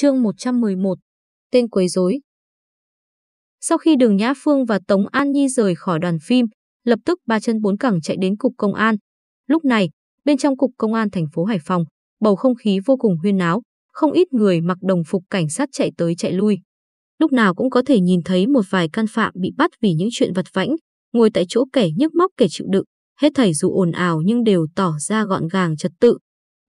Chương 111 Tên quấy rối Sau khi Đường Nhã Phương và Tống An Nhi rời khỏi đoàn phim, lập tức ba chân bốn cẳng chạy đến cục công an. Lúc này, bên trong cục công an thành phố Hải Phòng, bầu không khí vô cùng huyên náo, không ít người mặc đồng phục cảnh sát chạy tới chạy lui. Lúc nào cũng có thể nhìn thấy một vài căn phạm bị bắt vì những chuyện vật vãnh, ngồi tại chỗ kẻ nhức móc kẻ chịu đựng, hết thảy dù ồn ào nhưng đều tỏ ra gọn gàng trật tự.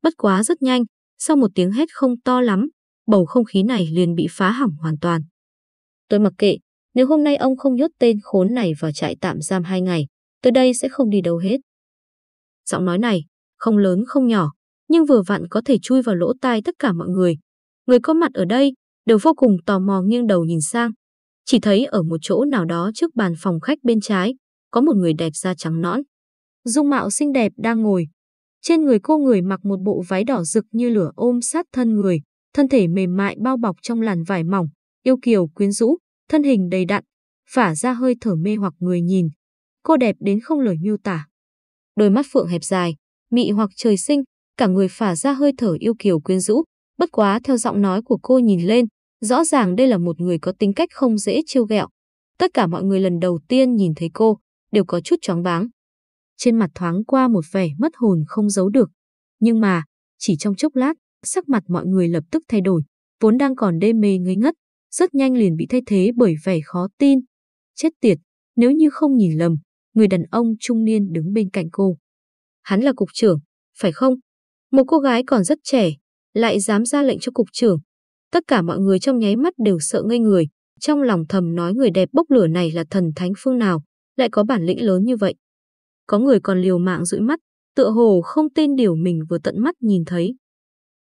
Bất quá rất nhanh, sau một tiếng hét không to lắm, bầu không khí này liền bị phá hỏng hoàn toàn. Tôi mặc kệ, nếu hôm nay ông không nhốt tên khốn này vào trại tạm giam hai ngày, tôi đây sẽ không đi đâu hết. Giọng nói này, không lớn không nhỏ, nhưng vừa vặn có thể chui vào lỗ tai tất cả mọi người. Người có mặt ở đây đều vô cùng tò mò nghiêng đầu nhìn sang. Chỉ thấy ở một chỗ nào đó trước bàn phòng khách bên trái, có một người đẹp da trắng nõn. Dung mạo xinh đẹp đang ngồi. Trên người cô người mặc một bộ váy đỏ rực như lửa ôm sát thân người, thân thể mềm mại bao bọc trong làn vải mỏng, yêu kiều quyến rũ, thân hình đầy đặn, phả ra hơi thở mê hoặc người nhìn. Cô đẹp đến không lời miêu tả. Đôi mắt phượng hẹp dài, mị hoặc trời sinh, cả người phả ra hơi thở yêu kiều quyến rũ, bất quá theo giọng nói của cô nhìn lên, rõ ràng đây là một người có tính cách không dễ trêu ghẹo. Tất cả mọi người lần đầu tiên nhìn thấy cô đều có chút choáng váng. Trên mặt thoáng qua một vẻ mất hồn không giấu được. Nhưng mà, chỉ trong chốc lát, sắc mặt mọi người lập tức thay đổi, vốn đang còn đê mê ngây ngất, rất nhanh liền bị thay thế bởi vẻ khó tin. Chết tiệt, nếu như không nhìn lầm, người đàn ông trung niên đứng bên cạnh cô. Hắn là cục trưởng, phải không? Một cô gái còn rất trẻ, lại dám ra lệnh cho cục trưởng. Tất cả mọi người trong nháy mắt đều sợ ngây người, trong lòng thầm nói người đẹp bốc lửa này là thần thánh phương nào, lại có bản lĩnh lớn như vậy. Có người còn liều mạng dụi mắt, tựa hồ không tin điều mình vừa tận mắt nhìn thấy.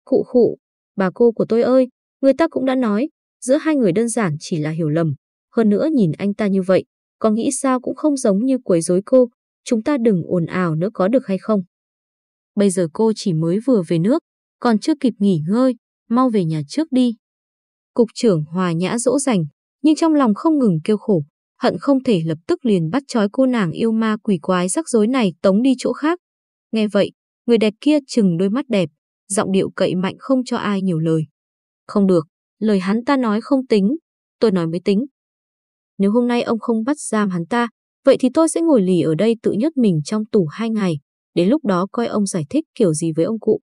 Khụ khụ, bà cô của tôi ơi, người ta cũng đã nói, giữa hai người đơn giản chỉ là hiểu lầm. Hơn nữa nhìn anh ta như vậy, có nghĩ sao cũng không giống như quấy rối cô, chúng ta đừng ồn ào nữa có được hay không. Bây giờ cô chỉ mới vừa về nước, còn chưa kịp nghỉ ngơi, mau về nhà trước đi. Cục trưởng hòa nhã dỗ dành, nhưng trong lòng không ngừng kêu khổ, hận không thể lập tức liền bắt trói cô nàng yêu ma quỷ quái rắc rối này tống đi chỗ khác. Nghe vậy, người đẹp kia chừng đôi mắt đẹp, giọng điệu cậy mạnh không cho ai nhiều lời. Không được, lời hắn ta nói không tính, tôi nói mới tính. Nếu hôm nay ông không bắt giam hắn ta, vậy thì tôi sẽ ngồi lì ở đây tự nhốt mình trong tủ hai ngày, đến lúc đó coi ông giải thích kiểu gì với ông cụ.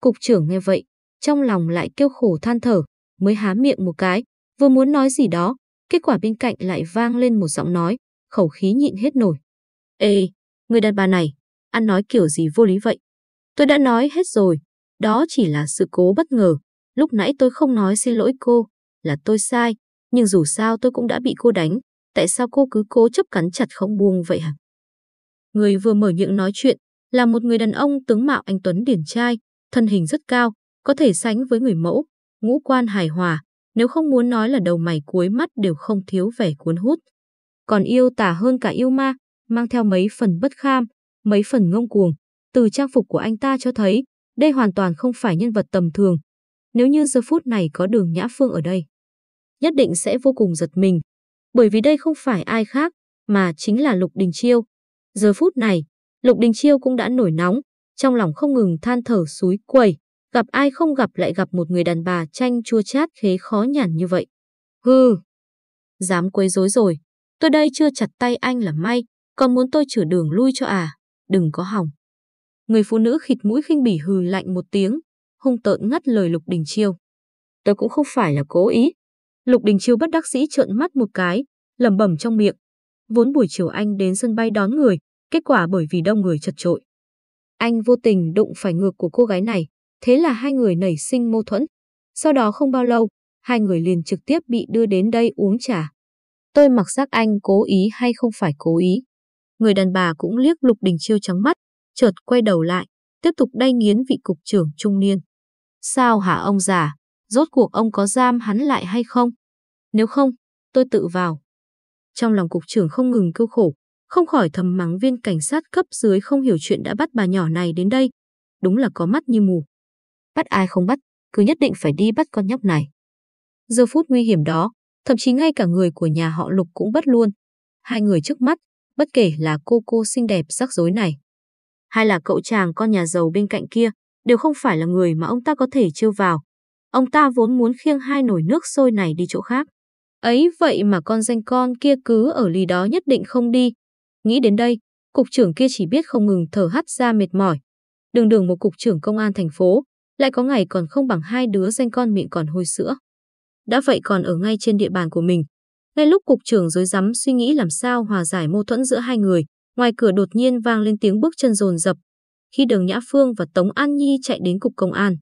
Cục trưởng nghe vậy, trong lòng lại kêu khổ than thở, mới há miệng một cái, vừa muốn nói gì đó, kết quả bên cạnh lại vang lên một giọng nói, khẩu khí nhịn hết nổi. Ê, người đàn bà này, ăn nói kiểu gì vô lý vậy? Tôi đã nói hết rồi, đó chỉ là sự cố bất ngờ. Lúc nãy tôi không nói xin lỗi cô, là tôi sai, nhưng dù sao tôi cũng đã bị cô đánh, tại sao cô cứ cố chấp cắn chặt không buông vậy hả? Người vừa mở miệng nói chuyện là một người đàn ông tướng mạo anh Tuấn điển trai, thân hình rất cao, có thể sánh với người mẫu, ngũ quan hài hòa, nếu không muốn nói là đầu mày cuối mắt đều không thiếu vẻ cuốn hút. Còn yêu tả hơn cả yêu ma, mang theo mấy phần bất kham, mấy phần ngông cuồng. Từ trang phục của anh ta cho thấy, đây hoàn toàn không phải nhân vật tầm thường. Nếu như giờ phút này có đường Nhã Phương ở đây, nhất định sẽ vô cùng giật mình. Bởi vì đây không phải ai khác, mà chính là Lục Đình Chiêu. Giờ phút này, Lục Đình Chiêu cũng đã nổi nóng, trong lòng không ngừng than thở suối quầy, gặp ai không gặp lại gặp một người đàn bà chanh chua chát khế khó nhằn như vậy. Hừ, dám quấy rối rồi, tôi đây chưa chặt tay anh là may, còn muốn tôi chữa đường lui cho à, đừng có hỏng. Người phụ nữ khịt mũi khinh bỉ hừ lạnh một tiếng, hung tợn ngắt lời Lục Đình Chiêu. Tôi cũng không phải là cố ý. Lục Đình Chiêu bất đắc dĩ trợn mắt một cái, lẩm bẩm trong miệng. Vốn buổi chiều anh đến sân bay đón người, kết quả bởi vì đông người chật trội. Anh vô tình đụng phải ngược của cô gái này, thế là hai người nảy sinh mâu thuẫn. Sau đó không bao lâu, hai người liền trực tiếp bị đưa đến đây uống trà. Tôi mặc giác anh cố ý hay không phải cố ý. Người đàn bà cũng liếc Lục Đình Chiêu trắng mắt, chợt quay đầu lại, tiếp tục đay nghiến vị cục trưởng trung niên. Sao hả ông già, rốt cuộc ông có giam hắn lại hay không? Nếu không, tôi tự vào. Trong lòng cục trưởng không ngừng kêu khổ, không khỏi thầm mắng viên cảnh sát cấp dưới không hiểu chuyện đã bắt bà nhỏ này đến đây. Đúng là có mắt như mù. Bắt ai không bắt, cứ nhất định phải đi bắt con nhóc này. Giờ phút nguy hiểm đó, thậm chí ngay cả người của nhà họ Lục cũng bất luôn. Hai người trước mắt, bất kể là cô cô xinh đẹp rắc rối này, hay là cậu chàng con nhà giàu bên cạnh kia, đều không phải là người mà ông ta có thể trêu vào. ông ta vốn muốn khiêng hai nồi nước sôi này đi chỗ khác. Ấy vậy mà con danh con kia cứ ở lì đó nhất định không đi. Nghĩ đến đây, cục trưởng kia chỉ biết không ngừng thở hắt ra mệt mỏi. Đường đường một cục trưởng công an thành phố, lại có ngày còn không bằng hai đứa danh con miệng còn hôi sữa. Đã vậy còn ở ngay trên địa bàn của mình. Ngay lúc cục trưởng rối rắm suy nghĩ làm sao hòa giải mâu thuẫn giữa hai người, ngoài cửa đột nhiên vang lên tiếng bước chân rồn rập. Khi Đường Nhã Phương và Tống An Nhi chạy đến cục công an.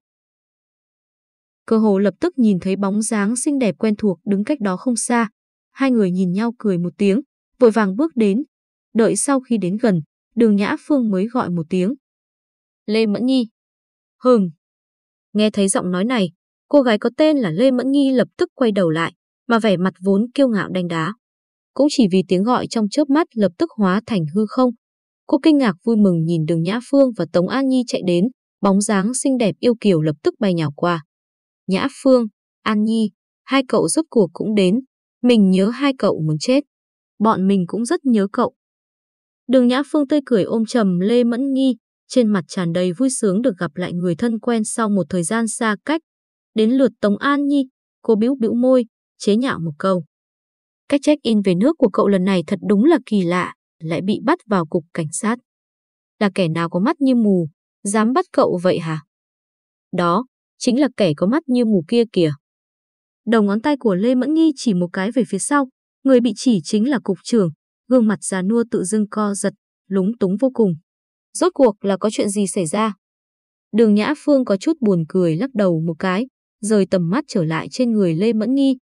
Cơ hồ lập tức nhìn thấy bóng dáng xinh đẹp quen thuộc đứng cách đó không xa. Hai người nhìn nhau cười một tiếng, vội vàng bước đến. Đợi sau khi đến gần, đường Nhã Phương mới gọi một tiếng. Lê Mẫn Nhi. Hừm. Nghe thấy giọng nói này, cô gái có tên là Lê Mẫn Nhi lập tức quay đầu lại, mà vẻ mặt vốn kiêu ngạo đanh đá. Cũng chỉ vì tiếng gọi trong chớp mắt lập tức hóa thành hư không. Cô kinh ngạc vui mừng nhìn đường Nhã Phương và Tống An Nhi chạy đến, bóng dáng xinh đẹp yêu kiều lập tức bay nhào qua. Nhã Phương, An Nhi, hai cậu rốt cuộc cũng đến. Mình nhớ hai cậu muốn chết. Bọn mình cũng rất nhớ cậu. Đường Nhã Phương tươi cười ôm trầm Lê Mẫn Nghi, trên mặt tràn đầy vui sướng được gặp lại người thân quen sau một thời gian xa cách. Đến lượt Tống An Nhi, cô bĩu bĩu môi, chế nhạo một câu. Cách check-in về nước của cậu lần này thật đúng là kỳ lạ, lại bị bắt vào cục cảnh sát. Là kẻ nào có mắt như mù, dám bắt cậu vậy hả? Đó, chính là kẻ có mắt như mù kia kìa. Đầu ngón tay của Lê Mẫn Nghi chỉ một cái về phía sau, người bị chỉ chính là cục trưởng, gương mặt già nua tự dưng co giật, lúng túng vô cùng. Rốt cuộc là có chuyện gì xảy ra? Đường Nhã Phương có chút buồn cười lắc đầu một cái, rời tầm mắt trở lại trên người Lê Mẫn Nghi.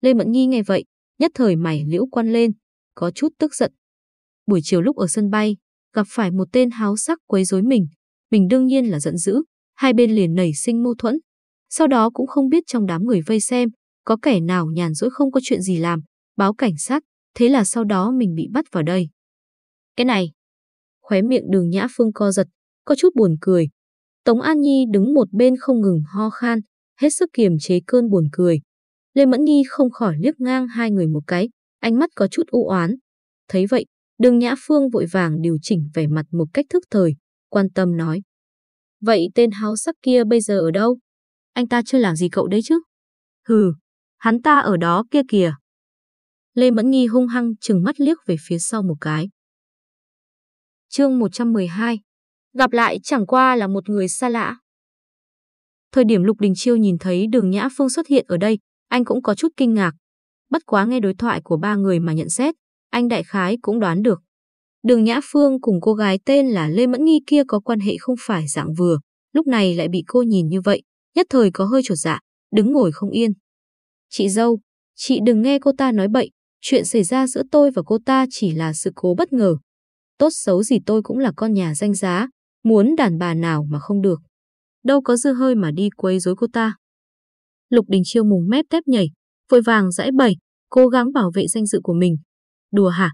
Lê Mẫn Nghi nghe vậy, nhất thời mày liễu quan lên, có chút tức giận. Buổi chiều lúc ở sân bay, gặp phải một tên háo sắc quấy rối mình, mình đương nhiên là giận dữ, hai bên liền nảy sinh mâu thuẫn. Sau đó cũng không biết trong đám người vây xem, có kẻ nào nhàn rỗi không có chuyện gì làm, báo cảnh sát, thế là sau đó mình bị bắt vào đây. Cái này, khóe miệng đường Nhã Phương co giật, có chút buồn cười. Tống An Nhi đứng một bên không ngừng ho khan, hết sức kiềm chế cơn buồn cười. Lê Mẫn Nhi không khỏi liếc ngang hai người một cái, ánh mắt có chút u oán. Thấy vậy, đường Nhã Phương vội vàng điều chỉnh vẻ mặt một cách thức thời, quan tâm nói. Vậy tên háo sắc kia bây giờ ở đâu? Anh ta chưa làm gì cậu đấy chứ? Hừ, hắn ta ở đó kia kìa. Lê Mẫn Nghi hung hăng chừng mắt liếc về phía sau một cái. Chương 112 Gặp lại chẳng qua là một người xa lạ. Thời điểm Lục Đình Chiêu nhìn thấy đường Nhã Phương xuất hiện ở đây, anh cũng có chút kinh ngạc. Bất quá nghe đối thoại của ba người mà nhận xét, anh đại khái cũng đoán được. Đường Nhã Phương cùng cô gái tên là Lê Mẫn Nghi kia có quan hệ không phải dạng vừa, lúc này lại bị cô nhìn như vậy, nhất thời có hơi trột dạ, đứng ngồi không yên. Chị dâu, chị đừng nghe cô ta nói bậy, chuyện xảy ra giữa tôi và cô ta chỉ là sự cố bất ngờ. Tốt xấu gì tôi cũng là con nhà danh giá, muốn đàn bà nào mà không được. Đâu có dư hơi mà đi quấy rối cô ta. Lục Đình Chiêu mùng mép tép nhảy, vội vàng giải bày, cố gắng bảo vệ danh dự của mình. Đùa hả?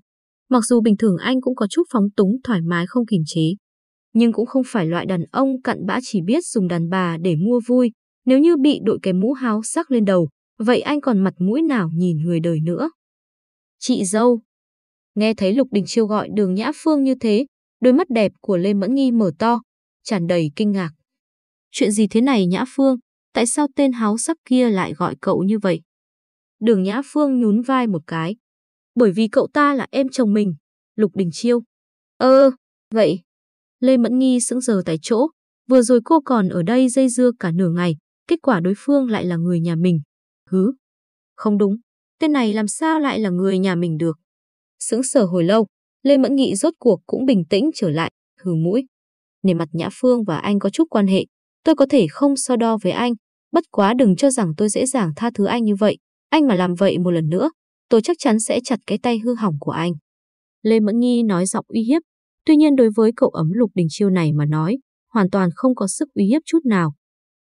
Mặc dù bình thường anh cũng có chút phóng túng thoải mái không kiềm chế, nhưng cũng không phải loại đàn ông cặn bã chỉ biết dùng đàn bà để mua vui. Nếu như bị đội cái mũ háo sắc lên đầu, vậy anh còn mặt mũi nào nhìn người đời nữa. Chị dâu. Nghe thấy Lục Đình Chiêu gọi đường Nhã Phương như thế, đôi mắt đẹp của Lê Mẫn Nghi mở to, tràn đầy kinh ngạc. Chuyện gì thế này Nhã Phương, tại sao tên háo sắc kia lại gọi cậu như vậy? Đường Nhã Phương nhún vai một cái. Bởi vì cậu ta là em chồng mình, Lục Đình Chiêu. Ơ, vậy. Lê Mẫn Nghi sững sờ tại chỗ, vừa rồi cô còn ở đây dây dưa cả nửa ngày, kết quả đối phương lại là người nhà mình. Hứ, không đúng, tên này làm sao lại là người nhà mình được. Sững sờ hồi lâu, Lê Mẫn Nghị rốt cuộc cũng bình tĩnh trở lại, hừ mũi. Nề mặt Nhã Phương và anh có chút quan hệ, tôi có thể không so đo với anh, bất quá đừng cho rằng tôi dễ dàng tha thứ anh như vậy. Anh mà làm vậy một lần nữa, tôi chắc chắn sẽ chặt cái tay hư hỏng của anh. Lê Mẫn Nhi nói giọng uy hiếp, tuy nhiên đối với cậu ấm lục đình chiêu này mà nói, hoàn toàn không có sức uy hiếp chút nào.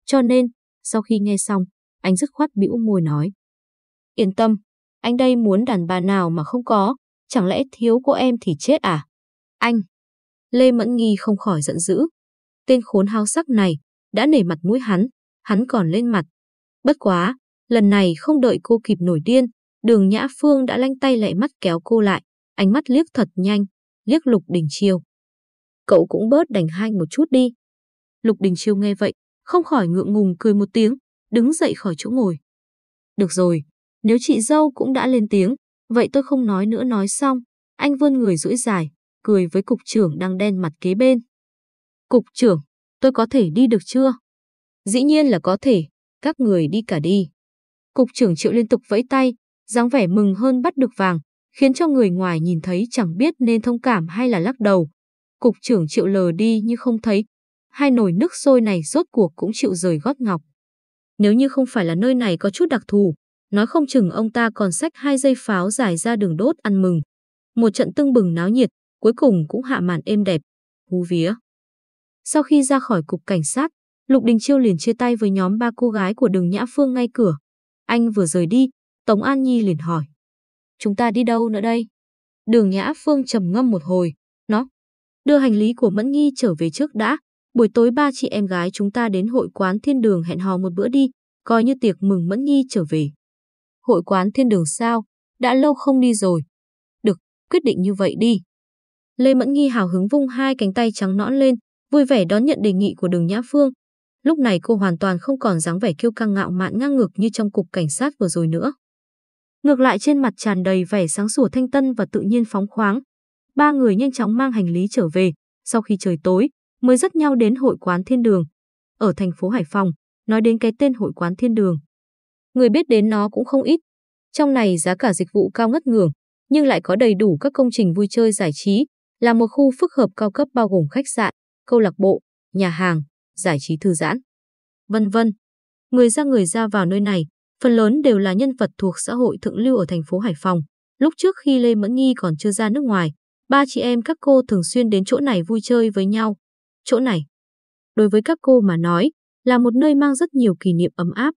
Cho nên, sau khi nghe xong, anh dứt khoát bĩu môi nói. Yên tâm, anh đây muốn đàn bà nào mà không có, chẳng lẽ thiếu cô em thì chết à? Anh! Lê Mẫn Nghi không khỏi giận dữ. Tên khốn hao sắc này, đã nể mặt mũi hắn, hắn còn lên mặt. Bất quá, lần này không đợi cô kịp nổi điên, đường Nhã Phương đã lanh tay lẹ mắt kéo cô lại, ánh mắt liếc thật nhanh, liếc Lục Đình Chiêu. Cậu cũng bớt đành hanh một chút đi. Lục Đình Chiêu nghe vậy, không khỏi ngượng ngùng cười một tiếng, đứng dậy khỏi chỗ ngồi. Được rồi, nếu chị dâu cũng đã lên tiếng, vậy tôi không nói nữa nói xong. Anh vươn người duỗi dài, cười với cục trưởng đang đen mặt kế bên. Cục trưởng, tôi có thể đi được chưa? Dĩ nhiên là có thể, các người đi cả đi. Cục trưởng Triệu liên tục vẫy tay, dáng vẻ mừng hơn bắt được vàng, khiến cho người ngoài nhìn thấy chẳng biết nên thông cảm hay là lắc đầu. Cục trưởng Triệu lờ đi như không thấy, hai nồi nước sôi này rốt cuộc cũng chịu rời gót ngọc. Nếu như không phải là nơi này có chút đặc thù, nói không chừng ông ta còn xách hai dây pháo dài ra đường đốt ăn mừng. Một trận tưng bừng náo nhiệt, cuối cùng cũng hạ màn êm đẹp, hú vía. Sau khi ra khỏi cục cảnh sát, Lục Đình Chiêu liền chia tay với nhóm ba cô gái của đường Nhã Phương ngay cửa. Anh vừa rời đi, Tống An Nhi liền hỏi. Chúng ta đi đâu nữa đây? Đường Nhã Phương trầm ngâm một hồi, nó đưa hành lý của Mẫn Nghi trở về trước đã. Buổi tối ba chị em gái chúng ta đến hội quán thiên đường hẹn hò một bữa đi, coi như tiệc mừng Mẫn Nghi trở về. Hội quán thiên đường sao? Đã lâu không đi rồi. Được, quyết định như vậy đi. Lê Mẫn Nghi hào hứng vung hai cánh tay trắng nõn lên, vui vẻ đón nhận đề nghị của đường Nhã Phương. Lúc này cô hoàn toàn không còn dáng vẻ kiêu căng ngạo mạn ngang ngược như trong cục cảnh sát vừa rồi nữa. Ngược lại trên mặt tràn đầy vẻ sáng sủa thanh tân và tự nhiên phóng khoáng. Ba người nhanh chóng mang hành lý trở về, sau khi trời tối, mới dắt nhau đến hội quán Thiên Đường. Ở thành phố Hải Phòng, nói đến cái tên hội quán Thiên Đường. Người biết đến nó cũng không ít. Trong này giá cả dịch vụ cao ngất ngường, nhưng lại có đầy đủ các công trình vui chơi giải trí, là một khu phức hợp cao cấp bao gồm khách sạn, câu lạc bộ, nhà hàng, giải trí thư giãn, vân vân. Người ra người ra vào nơi này, phần lớn đều là nhân vật thuộc xã hội thượng lưu ở thành phố Hải Phòng. Lúc trước khi Lê Mẫn Nghi còn chưa ra nước ngoài, ba chị em các cô thường xuyên đến chỗ này vui chơi với nhau. Chỗ này, đối với các cô mà nói, là một nơi mang rất nhiều kỷ niệm ấm áp.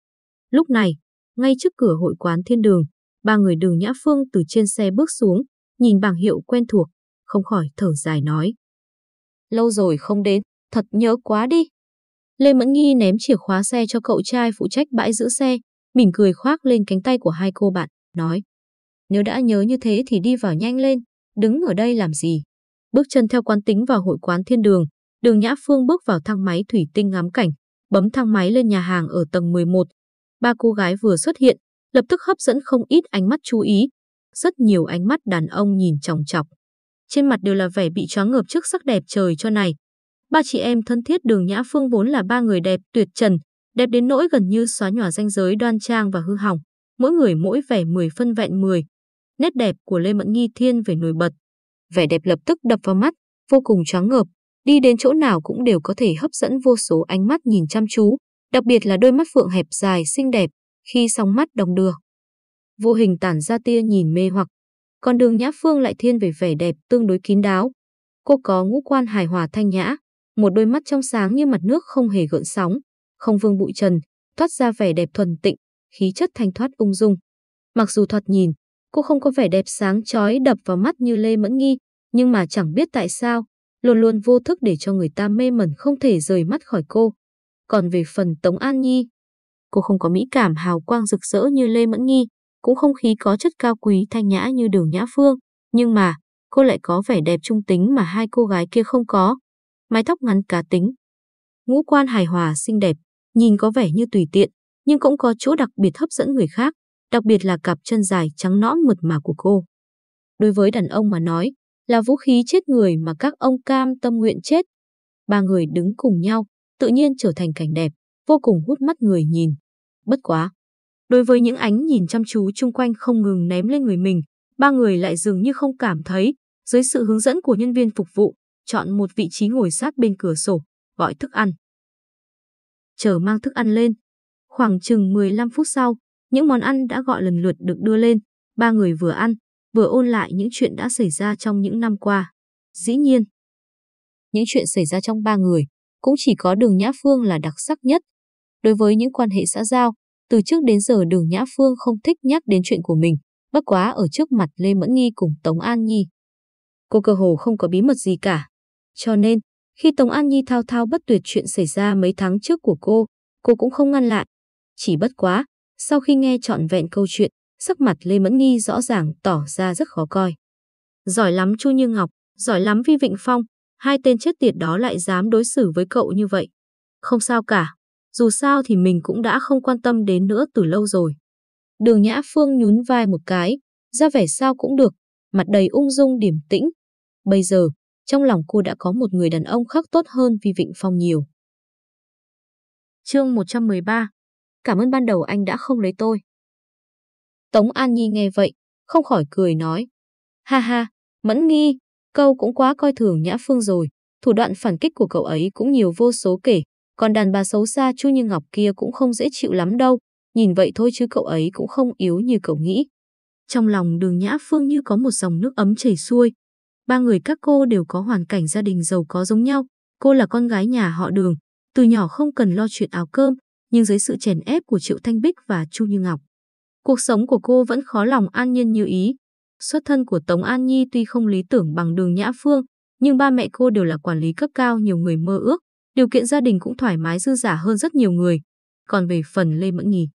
Lúc này, ngay trước cửa hội quán thiên đường, ba người đường Nhã Phương từ trên xe bước xuống, nhìn bảng hiệu quen thuộc, không khỏi thở dài nói. Lâu rồi không đến, thật nhớ quá đi. Lê Mẫn Nghi ném chìa khóa xe cho cậu trai phụ trách bãi giữ xe, mỉm cười khoác lên cánh tay của hai cô bạn, nói. Nếu đã nhớ như thế thì đi vào nhanh lên, đứng ở đây làm gì? Bước chân theo quán tính vào hội quán thiên đường, đường Nhã Phương bước vào thang máy thủy tinh ngắm cảnh, bấm thang máy lên nhà hàng ở tầng 11. Ba cô gái vừa xuất hiện, lập tức hấp dẫn không ít ánh mắt chú ý. Rất nhiều ánh mắt đàn ông nhìn chòng chọc. Trên mặt đều là vẻ bị choáng ngợp trước sắc đẹp trời cho này. Ba chị em thân thiết đường Nhã Phương vốn là ba người đẹp tuyệt trần, đẹp đến nỗi gần như xóa nhòa ranh giới đoan trang và hư hỏng, mỗi người mỗi vẻ 10 phân vẹn 10. Nét đẹp của Lê Mẫn Nghi thiên về nổi bật. Vẻ đẹp lập tức đập vào mắt, vô cùng choáng ngợp, đi đến chỗ nào cũng đều có thể hấp dẫn vô số ánh mắt nhìn chăm chú, đặc biệt là đôi mắt phượng hẹp dài xinh đẹp, khi song mắt đồng đưa. Vô hình tản ra tia nhìn mê hoặc, còn đường Nhã Phương lại thiên về vẻ đẹp tương đối kín đáo. Cô có ngũ quan hài hòa thanh nhã, một đôi mắt trong sáng như mặt nước không hề gợn sóng, không vương bụi trần, thoát ra vẻ đẹp thuần tịnh, khí chất thanh thoát ung dung. Mặc dù thoạt nhìn, cô không có vẻ đẹp sáng chói đập vào mắt như Lê Mẫn Nghi, nhưng mà chẳng biết tại sao, luôn luôn vô thức để cho người ta mê mẩn không thể rời mắt khỏi cô. Còn về phần Tống An Nhi, cô không có mỹ cảm hào quang rực rỡ như Lê Mẫn Nghi, cũng không khí có chất cao quý thanh nhã như Đường Nhã Phương, nhưng mà cô lại có vẻ đẹp trung tính mà hai cô gái kia không có. Mái tóc ngắn cá tính, ngũ quan hài hòa xinh đẹp, nhìn có vẻ như tùy tiện, nhưng cũng có chỗ đặc biệt hấp dẫn người khác, đặc biệt là cặp chân dài trắng nõn mượt mà của cô. Đối với đàn ông mà nói, là vũ khí chết người mà các ông cam tâm nguyện chết. Ba người đứng cùng nhau, tự nhiên trở thành cảnh đẹp, vô cùng hút mắt người nhìn. Bất quá. Đối với những ánh nhìn chăm chú chung quanh không ngừng ném lên người mình, ba người lại dường như không cảm thấy, dưới sự hướng dẫn của nhân viên phục vụ, chọn một vị trí ngồi sát bên cửa sổ, gọi thức ăn. Chờ mang thức ăn lên. Khoảng chừng 15 phút sau, những món ăn đã gọi lần lượt được đưa lên. Ba người vừa ăn, vừa ôn lại những chuyện đã xảy ra trong những năm qua. Dĩ nhiên, những chuyện xảy ra trong ba người cũng chỉ có đường Nhã Phương là đặc sắc nhất. Đối với những quan hệ xã giao, từ trước đến giờ đường Nhã Phương không thích nhắc đến chuyện của mình, bất quá ở trước mặt Lê Mẫn Nghi cùng Tống An Nhi. Cô cơ hồ không có bí mật gì cả. Cho nên, khi Tống An Nhi thao thao bất tuyệt chuyện xảy ra mấy tháng trước của cô, cô cũng không ngăn lại. Chỉ bất quá, sau khi nghe trọn vẹn câu chuyện, sắc mặt Lê Mẫn Nghi rõ ràng tỏ ra rất khó coi. Giỏi lắm Chu Như Ngọc, giỏi lắm Vi Vịnh Phong, hai tên chết tiệt đó lại dám đối xử với cậu như vậy. Không sao cả, dù sao thì mình cũng đã không quan tâm đến nữa từ lâu rồi. Đường Nhã Phương nhún vai một cái, ra vẻ sao cũng được, mặt đầy ung dung điềm tĩnh. Bây giờ, trong lòng cô đã có một người đàn ông khác tốt hơn Vi Vịnh Phong nhiều. Chương 113 Cảm ơn ban đầu anh đã không lấy tôi. Tống An Nhi nghe vậy, không khỏi cười nói. Ha ha, Mẫn Nghi, câu cũng quá coi thường Nhã Phương rồi, thủ đoạn phản kích của cậu ấy cũng nhiều vô số kể, còn đàn bà xấu xa Chu Như Ngọc kia cũng không dễ chịu lắm đâu, nhìn vậy thôi chứ cậu ấy cũng không yếu như cậu nghĩ. Trong lòng đường Nhã Phương như có một dòng nước ấm chảy xuôi. Ba người các cô đều có hoàn cảnh gia đình giàu có giống nhau. Cô là con gái nhà họ đường, từ nhỏ không cần lo chuyện áo cơm, nhưng dưới sự chèn ép của Triệu Thanh Bích và Chu Như Ngọc. Cuộc sống của cô vẫn khó lòng an nhiên như ý. Xuất thân của Tống An Nhi tuy không lý tưởng bằng đường Nhã Phương, nhưng ba mẹ cô đều là quản lý cấp cao nhiều người mơ ước, điều kiện gia đình cũng thoải mái dư giả hơn rất nhiều người. Còn về phần Lê Mẫn Nghì,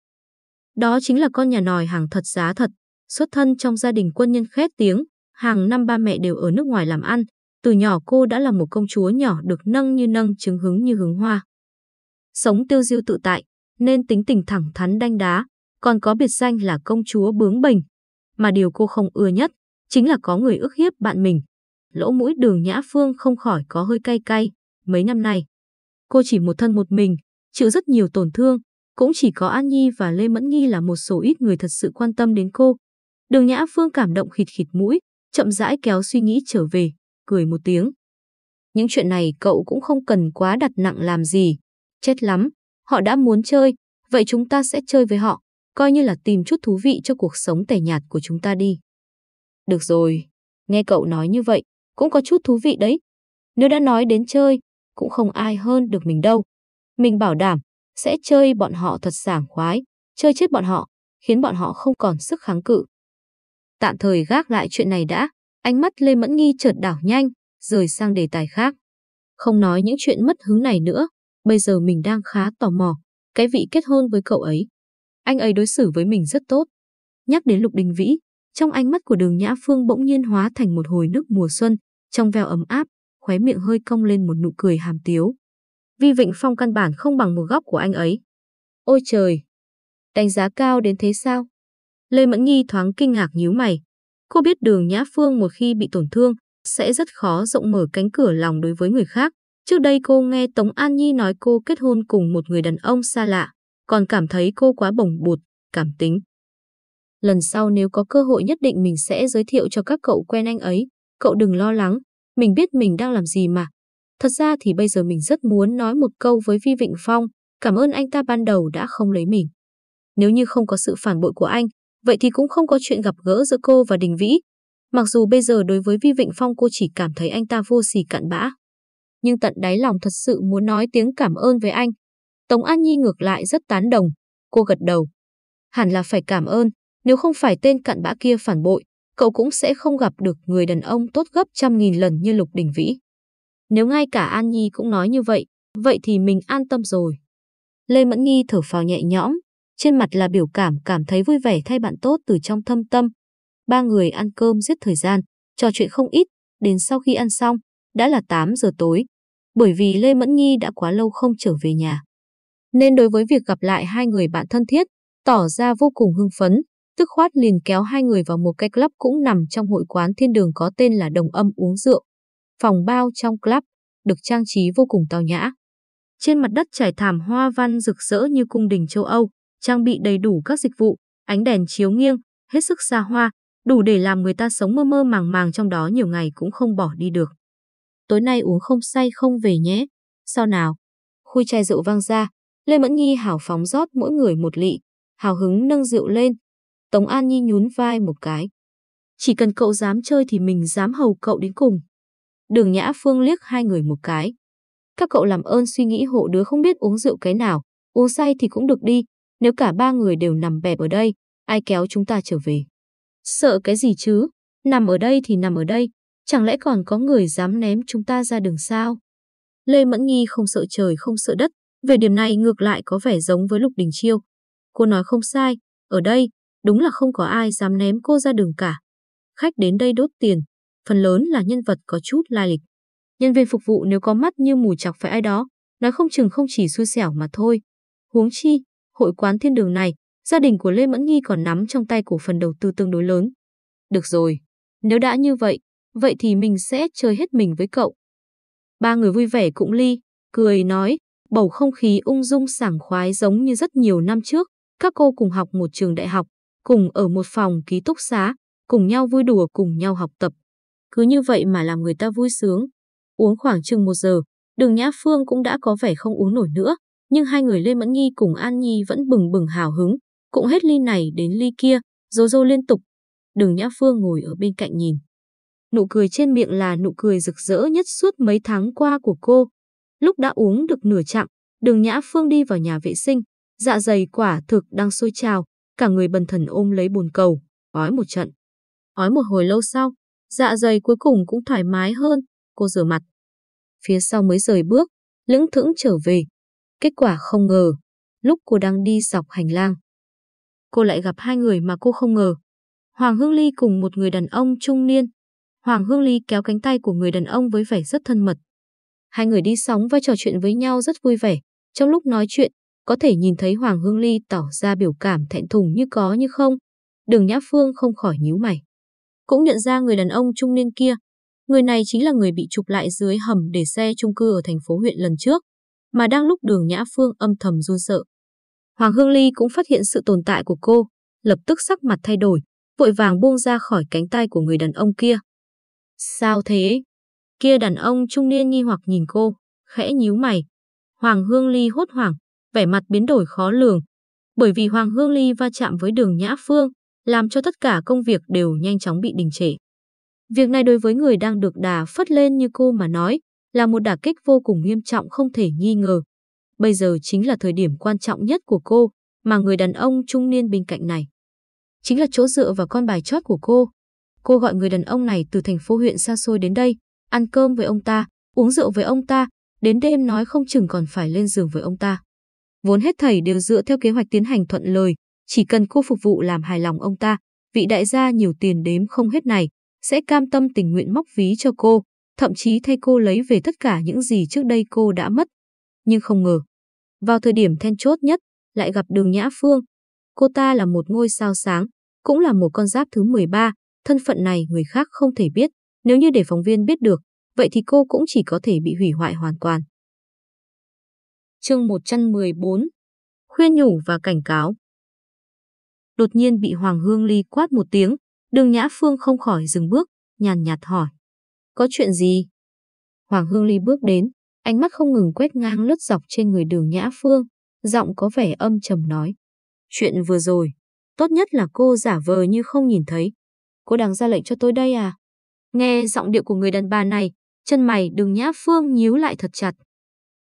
đó chính là con nhà nòi hàng thật giá thật, xuất thân trong gia đình quân nhân khét tiếng, hàng năm ba mẹ đều ở nước ngoài làm ăn, từ nhỏ cô đã là một công chúa nhỏ được nâng như nâng trứng hứng như hứng hoa. Sống tiêu diêu tự tại, nên tính tình thẳng thắn đanh đá, còn có biệt danh là công chúa bướng bỉnh. Mà điều cô không ưa nhất, chính là có người ức hiếp bạn mình. Lỗ mũi đường Nhã Phương không khỏi có hơi cay cay, mấy năm nay. Cô chỉ một thân một mình, chịu rất nhiều tổn thương, cũng chỉ có An Nhi và Lê Mẫn Nghi là một số ít người thật sự quan tâm đến cô. Đường Nhã Phương cảm động khịt khịt mũi, chậm rãi kéo suy nghĩ trở về, cười một tiếng. Những chuyện này cậu cũng không cần quá đặt nặng làm gì. Chết lắm, họ đã muốn chơi, vậy chúng ta sẽ chơi với họ, coi như là tìm chút thú vị cho cuộc sống tẻ nhạt của chúng ta đi. Được rồi, nghe cậu nói như vậy, cũng có chút thú vị đấy. Nếu đã nói đến chơi, cũng không ai hơn được mình đâu. Mình bảo đảm, sẽ chơi bọn họ thật sảng khoái, chơi chết bọn họ, khiến bọn họ không còn sức kháng cự. Tạm thời gác lại chuyện này đã, ánh mắt Lê Mẫn Nghi chợt đảo nhanh, rời sang đề tài khác. Không nói những chuyện mất hứng này nữa, bây giờ mình đang khá tò mò, cái vị kết hôn với cậu ấy. Anh ấy đối xử với mình rất tốt. Nhắc đến Lục Đình Vĩ, trong ánh mắt của đường Nhã Phương bỗng nhiên hóa thành một hồi nước mùa xuân, trong veo ấm áp, khóe miệng hơi cong lên một nụ cười hàm tiếu. Vi Vịnh Phong căn bản không bằng một góc của anh ấy. Ôi trời! Đánh giá cao đến thế sao? Lê Mẫn Nghi thoáng kinh ngạc nhíu mày. Cô biết đường Nhã Phương một khi bị tổn thương, sẽ rất khó rộng mở cánh cửa lòng đối với người khác. Trước đây cô nghe Tống An Nhi nói cô kết hôn cùng một người đàn ông xa lạ, còn cảm thấy cô quá bồng bột, cảm tính. Lần sau nếu có cơ hội nhất định mình sẽ giới thiệu cho các cậu quen anh ấy. Cậu đừng lo lắng, mình biết mình đang làm gì mà. Thật ra thì bây giờ mình rất muốn nói một câu với Vi Vịnh Phong, cảm ơn anh ta ban đầu đã không lấy mình. Nếu như không có sự phản bội của anh, vậy thì cũng không có chuyện gặp gỡ giữa cô và Đình Vĩ. Mặc dù bây giờ đối với Vi Vịnh Phong cô chỉ cảm thấy anh ta vô sỉ cặn bã. Nhưng tận đáy lòng thật sự muốn nói tiếng cảm ơn với anh. Tống An Nhi ngược lại rất tán đồng, cô gật đầu. Hẳn là phải cảm ơn, nếu không phải tên cặn bã kia phản bội, cậu cũng sẽ không gặp được người đàn ông tốt gấp trăm nghìn lần như Lục Đình Vĩ. Nếu ngay cả An Nhi cũng nói như vậy, vậy thì mình an tâm rồi. Lê Mẫn Nghi thở phào nhẹ nhõm, trên mặt là biểu cảm cảm thấy vui vẻ thay bạn tốt từ trong thâm tâm. Ba người ăn cơm giết thời gian, trò chuyện không ít, đến sau khi ăn xong, đã là 8 giờ tối. Bởi vì Lê Mẫn Nghi đã quá lâu không trở về nhà. Nên đối với việc gặp lại hai người bạn thân thiết, tỏ ra vô cùng hưng phấn, tức khoát liền kéo hai người vào một cái club cũng nằm trong hội quán thiên đường có tên là Đồng Âm uống rượu phòng bao trong club, được trang trí vô cùng tao nhã. Trên mặt đất trải thảm hoa văn rực rỡ như cung đình châu Âu, trang bị đầy đủ các dịch vụ, ánh đèn chiếu nghiêng, hết sức xa hoa, đủ để làm người ta sống mơ mơ màng màng trong đó nhiều ngày cũng không bỏ đi được. Tối nay uống không say không về nhé. Sao nào? Khui chai rượu vang ra, Lê Mẫn Nhi hào phóng rót mỗi người một lị, hào hứng nâng rượu lên. Tống An Nhi nhún vai một cái. Chỉ cần cậu dám chơi thì mình dám hầu cậu đến cùng. Đường Nhã Phương liếc hai người một cái. Các cậu làm ơn suy nghĩ hộ đứa không biết uống rượu cái nào, uống say thì cũng được đi, nếu cả ba người đều nằm bẹp ở đây, ai kéo chúng ta trở về. Sợ cái gì chứ, nằm ở đây thì nằm ở đây, chẳng lẽ còn có người dám ném chúng ta ra đường sao? Lê Mẫn Nghi không sợ trời không sợ đất, về điểm này ngược lại có vẻ giống với Lục Đình Chiêu. Cô nói không sai, ở đây, đúng là không có ai dám ném cô ra đường cả. Khách đến đây đốt tiền, phần lớn là nhân vật có chút lai lịch. Nhân viên phục vụ nếu có mắt như mù chọc phải ai đó, nói không chừng không chỉ xui xẻo mà thôi, Huống chi, hội quán thiên đường này, gia đình của Lê Mẫn Nghi còn nắm trong tay cổ phần đầu tư tương đối lớn. Được rồi, nếu đã như vậy, vậy thì mình sẽ chơi hết mình với cậu. Ba người vui vẻ cũng ly, cười nói, bầu không khí ung dung sảng khoái giống như rất nhiều năm trước. Các cô cùng học một trường đại học, cùng ở một phòng ký túc xá, cùng nhau vui đùa cùng nhau học tập. Cứ như vậy mà làm người ta vui sướng. Uống khoảng chừng một giờ, đường Nhã Phương cũng đã có vẻ không uống nổi nữa, nhưng hai người Lê Mẫn Nhi cùng An Nhi vẫn bừng bừng hào hứng, cũng hết ly này đến ly kia, rô rô liên tục. Đường Nhã Phương ngồi ở bên cạnh nhìn. Nụ cười trên miệng là nụ cười rực rỡ nhất suốt mấy tháng qua của cô. Lúc đã uống được nửa chặng, đường Nhã Phương đi vào nhà vệ sinh, dạ dày quả thực đang sôi trào, cả người bần thần ôm lấy bồn cầu, ói một trận. Ói một hồi lâu sau, dạ dày cuối cùng cũng thoải mái hơn, cô rửa mặt. Phía sau mới rời bước, lững thững trở về. Kết quả không ngờ, lúc cô đang đi dọc hành lang. Cô lại gặp hai người mà cô không ngờ. Hoàng Hương Ly cùng một người đàn ông trung niên. Hoàng Hương Ly kéo cánh tay của người đàn ông với vẻ rất thân mật. Hai người đi sóng vai trò chuyện với nhau rất vui vẻ. Trong lúc nói chuyện, có thể nhìn thấy Hoàng Hương Ly tỏ ra biểu cảm thẹn thùng như có như không. Đường Nhã Phương không khỏi nhíu mày. Cũng nhận ra người đàn ông trung niên kia. Người này chính là người bị chụp lại dưới hầm để xe chung cư ở thành phố huyện lần trước, mà đang lúc đường Nhã Phương âm thầm run sợ. Hoàng Hương Ly cũng phát hiện sự tồn tại của cô, lập tức sắc mặt thay đổi, vội vàng buông ra khỏi cánh tay của người đàn ông kia. Sao thế? Kia đàn ông trung niên nghi hoặc nhìn cô, khẽ nhíu mày. Hoàng Hương Ly hốt hoảng, vẻ mặt biến đổi khó lường. Bởi vì Hoàng Hương Ly va chạm với đường Nhã Phương, làm cho tất cả công việc đều nhanh chóng bị đình trệ. Việc này đối với người đang được đà phất lên như cô mà nói, là một đả kích vô cùng nghiêm trọng không thể nghi ngờ. Bây giờ chính là thời điểm quan trọng nhất của cô, mà người đàn ông trung niên bên cạnh này. Chính là chỗ dựa và con bài chót của cô. Cô gọi người đàn ông này từ thành phố huyện xa xôi đến đây, ăn cơm với ông ta, uống rượu với ông ta, đến đêm nói không chừng còn phải lên giường với ông ta. Vốn hết thảy đều dựa theo kế hoạch tiến hành thuận lời, chỉ cần cô phục vụ làm hài lòng ông ta, vị đại gia nhiều tiền đếm không hết này, sẽ cam tâm tình nguyện móc ví cho cô, thậm chí thay cô lấy về tất cả những gì trước đây cô đã mất. Nhưng không ngờ, vào thời điểm then chốt nhất, lại gặp đường Nhã Phương. Cô ta là một ngôi sao sáng, cũng là một con giáp thứ 13, thân phận này người khác không thể biết, nếu như để phóng viên biết được, vậy thì cô cũng chỉ có thể bị hủy hoại hoàn toàn. Chương 114 Khuyên nhủ và cảnh cáo Đột nhiên bị Hoàng Hương Ly quát một tiếng, đường Nhã Phương không khỏi dừng bước, nhàn nhạt hỏi. Có chuyện gì? Hoàng Hương Ly bước đến, ánh mắt không ngừng quét ngang lướt dọc trên người đường Nhã Phương, giọng có vẻ âm trầm nói. Chuyện vừa rồi, tốt nhất là cô giả vờ như không nhìn thấy. Cô đang ra lệnh cho tôi đây à? Nghe giọng điệu của người đàn bà này, chân mày đường Nhã Phương nhíu lại thật chặt.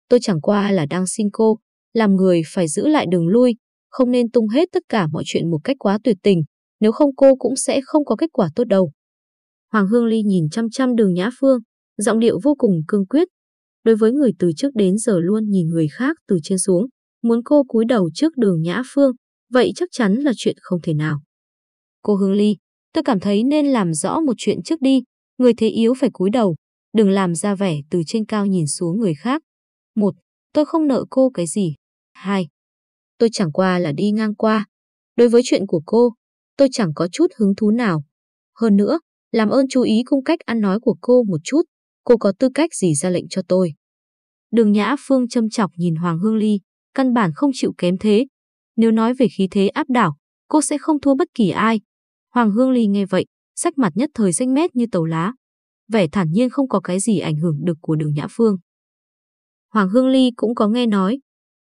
Tôi chẳng qua là đang xin cô, làm người phải giữ lại đường lui, không nên tung hết tất cả mọi chuyện một cách quá tuyệt tình, nếu không cô cũng sẽ không có kết quả tốt đâu. Hoàng Hương Ly nhìn chăm chăm đường Nhã Phương, giọng điệu vô cùng cương quyết. Đối với người từ trước đến giờ luôn nhìn người khác từ trên xuống, muốn cô cúi đầu trước đường Nhã Phương, vậy chắc chắn là chuyện không thể nào. Cô Hương Ly, tôi cảm thấy nên làm rõ một chuyện trước đi, người thế yếu phải cúi đầu, đừng làm ra vẻ từ trên cao nhìn xuống người khác. Một, tôi không nợ cô cái gì. Hai, tôi chẳng qua là đi ngang qua. Đối với chuyện của cô, tôi chẳng có chút hứng thú nào. Hơn nữa, làm ơn chú ý cung cách ăn nói của cô một chút, cô có tư cách gì ra lệnh cho tôi. Đường Nhã Phương châm chọc nhìn Hoàng Hương Ly, căn bản không chịu kém thế. Nếu nói về khí thế áp đảo, cô sẽ không thua bất kỳ ai. Hoàng Hương Ly nghe vậy, sắc mặt nhất thời xanh mét như tàu lá. Vẻ thản nhiên không có cái gì ảnh hưởng được của đường Nhã Phương. Hoàng Hương Ly cũng có nghe nói.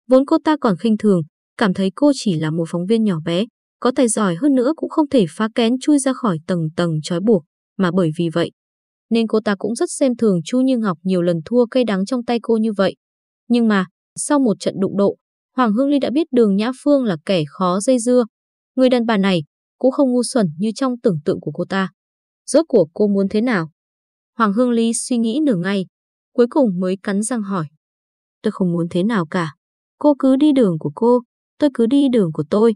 Vốn cô ta còn khinh thường, cảm thấy cô chỉ là một phóng viên nhỏ bé, có tài giỏi hơn nữa cũng không thể phá kén chui ra khỏi tầng tầng trói buộc, mà bởi vì vậy. Nên cô ta cũng rất xem thường Chu Như Ngọc nhiều lần thua cây đắng trong tay cô như vậy. Nhưng mà, sau một trận đụng độ, Hoàng Hương Ly đã biết đường Nhã Phương là kẻ khó dây dưa. Người đàn bà này cũng không ngu xuẩn như trong tưởng tượng của cô ta. Rốt cuộc cô muốn thế nào? Hoàng Hương Ly suy nghĩ nửa ngày, cuối cùng mới cắn răng hỏi. Tôi không muốn thế nào cả. Cô cứ đi đường của cô, tôi cứ đi đường của tôi.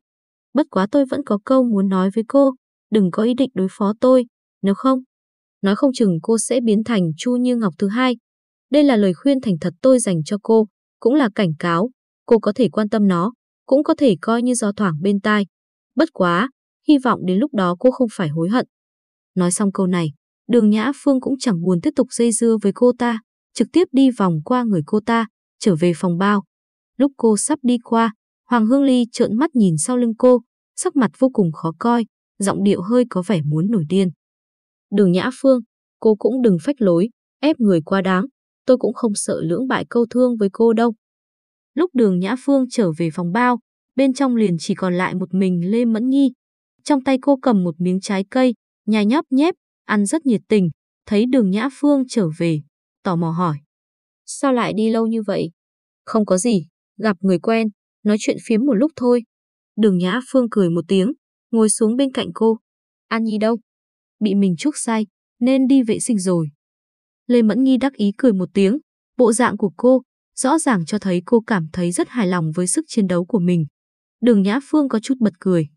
Bất quá tôi vẫn có câu muốn nói với cô, đừng có ý định đối phó tôi, nếu không, nói không chừng cô sẽ biến thành Chu Như Ngọc thứ hai. Đây là lời khuyên thành thật tôi dành cho cô, cũng là cảnh cáo, cô có thể quan tâm nó, cũng có thể coi như gió thoảng bên tai. Bất quá, hy vọng đến lúc đó cô không phải hối hận. Nói xong câu này, đường Nhã Phương cũng chẳng buồn tiếp tục dây dưa với cô ta, trực tiếp đi vòng qua người cô ta, trở về phòng bao. Lúc cô sắp đi qua, Hoàng Hương Ly trợn mắt nhìn sau lưng cô, sắc mặt vô cùng khó coi, giọng điệu hơi có vẻ muốn nổi điên. Đường Nhã Phương, cô cũng đừng phách lối, ép người quá đáng, tôi cũng không sợ lưỡng bại câu thương với cô đâu. Lúc đường Nhã Phương trở về phòng bao, bên trong liền chỉ còn lại một mình Lê Mẫn Nghi. Trong tay cô cầm một miếng trái cây, nhai nhấp nhép, ăn rất nhiệt tình, thấy đường Nhã Phương trở về, tò mò hỏi. Sao lại đi lâu như vậy? Không có gì, gặp người quen, nói chuyện phiếm một lúc thôi. Đường Nhã Phương cười một tiếng, ngồi xuống bên cạnh cô. An Nhi đâu? Bị mình chuốc sai nên đi vệ sinh rồi. Lê Mẫn Nghi đắc ý cười một tiếng, bộ dạng của cô rõ ràng cho thấy cô cảm thấy rất hài lòng với sức chiến đấu của mình. Đường Nhã Phương có chút bật cười.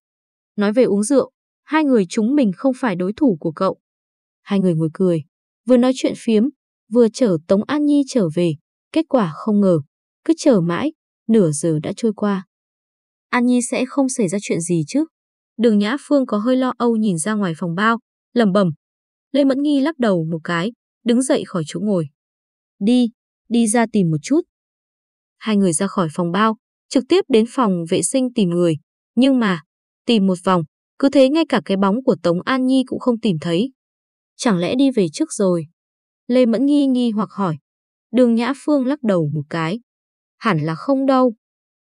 Nói về uống rượu, hai người chúng mình không phải đối thủ của cậu. Hai người ngồi cười, vừa nói chuyện phiếm, vừa chở Tống An Nhi trở về, kết quả không ngờ, cứ chờ mãi, nửa giờ đã trôi qua. An Nhi sẽ không xảy ra chuyện gì chứ? Đường Nhã Phương có hơi lo âu nhìn ra ngoài phòng bao, lầm bầm. Lê Mẫn Nghi lắc đầu một cái, đứng dậy khỏi chỗ ngồi. Đi, đi ra tìm một chút. Hai người ra khỏi phòng bao, trực tiếp đến phòng vệ sinh tìm người. Nhưng mà, tìm một vòng, cứ thế ngay cả cái bóng của Tống An Nhi cũng không tìm thấy. Chẳng lẽ đi về trước rồi? Lê Mẫn nghi nghi hoặc hỏi. Đường Nhã Phương lắc đầu một cái. Hẳn là không đâu.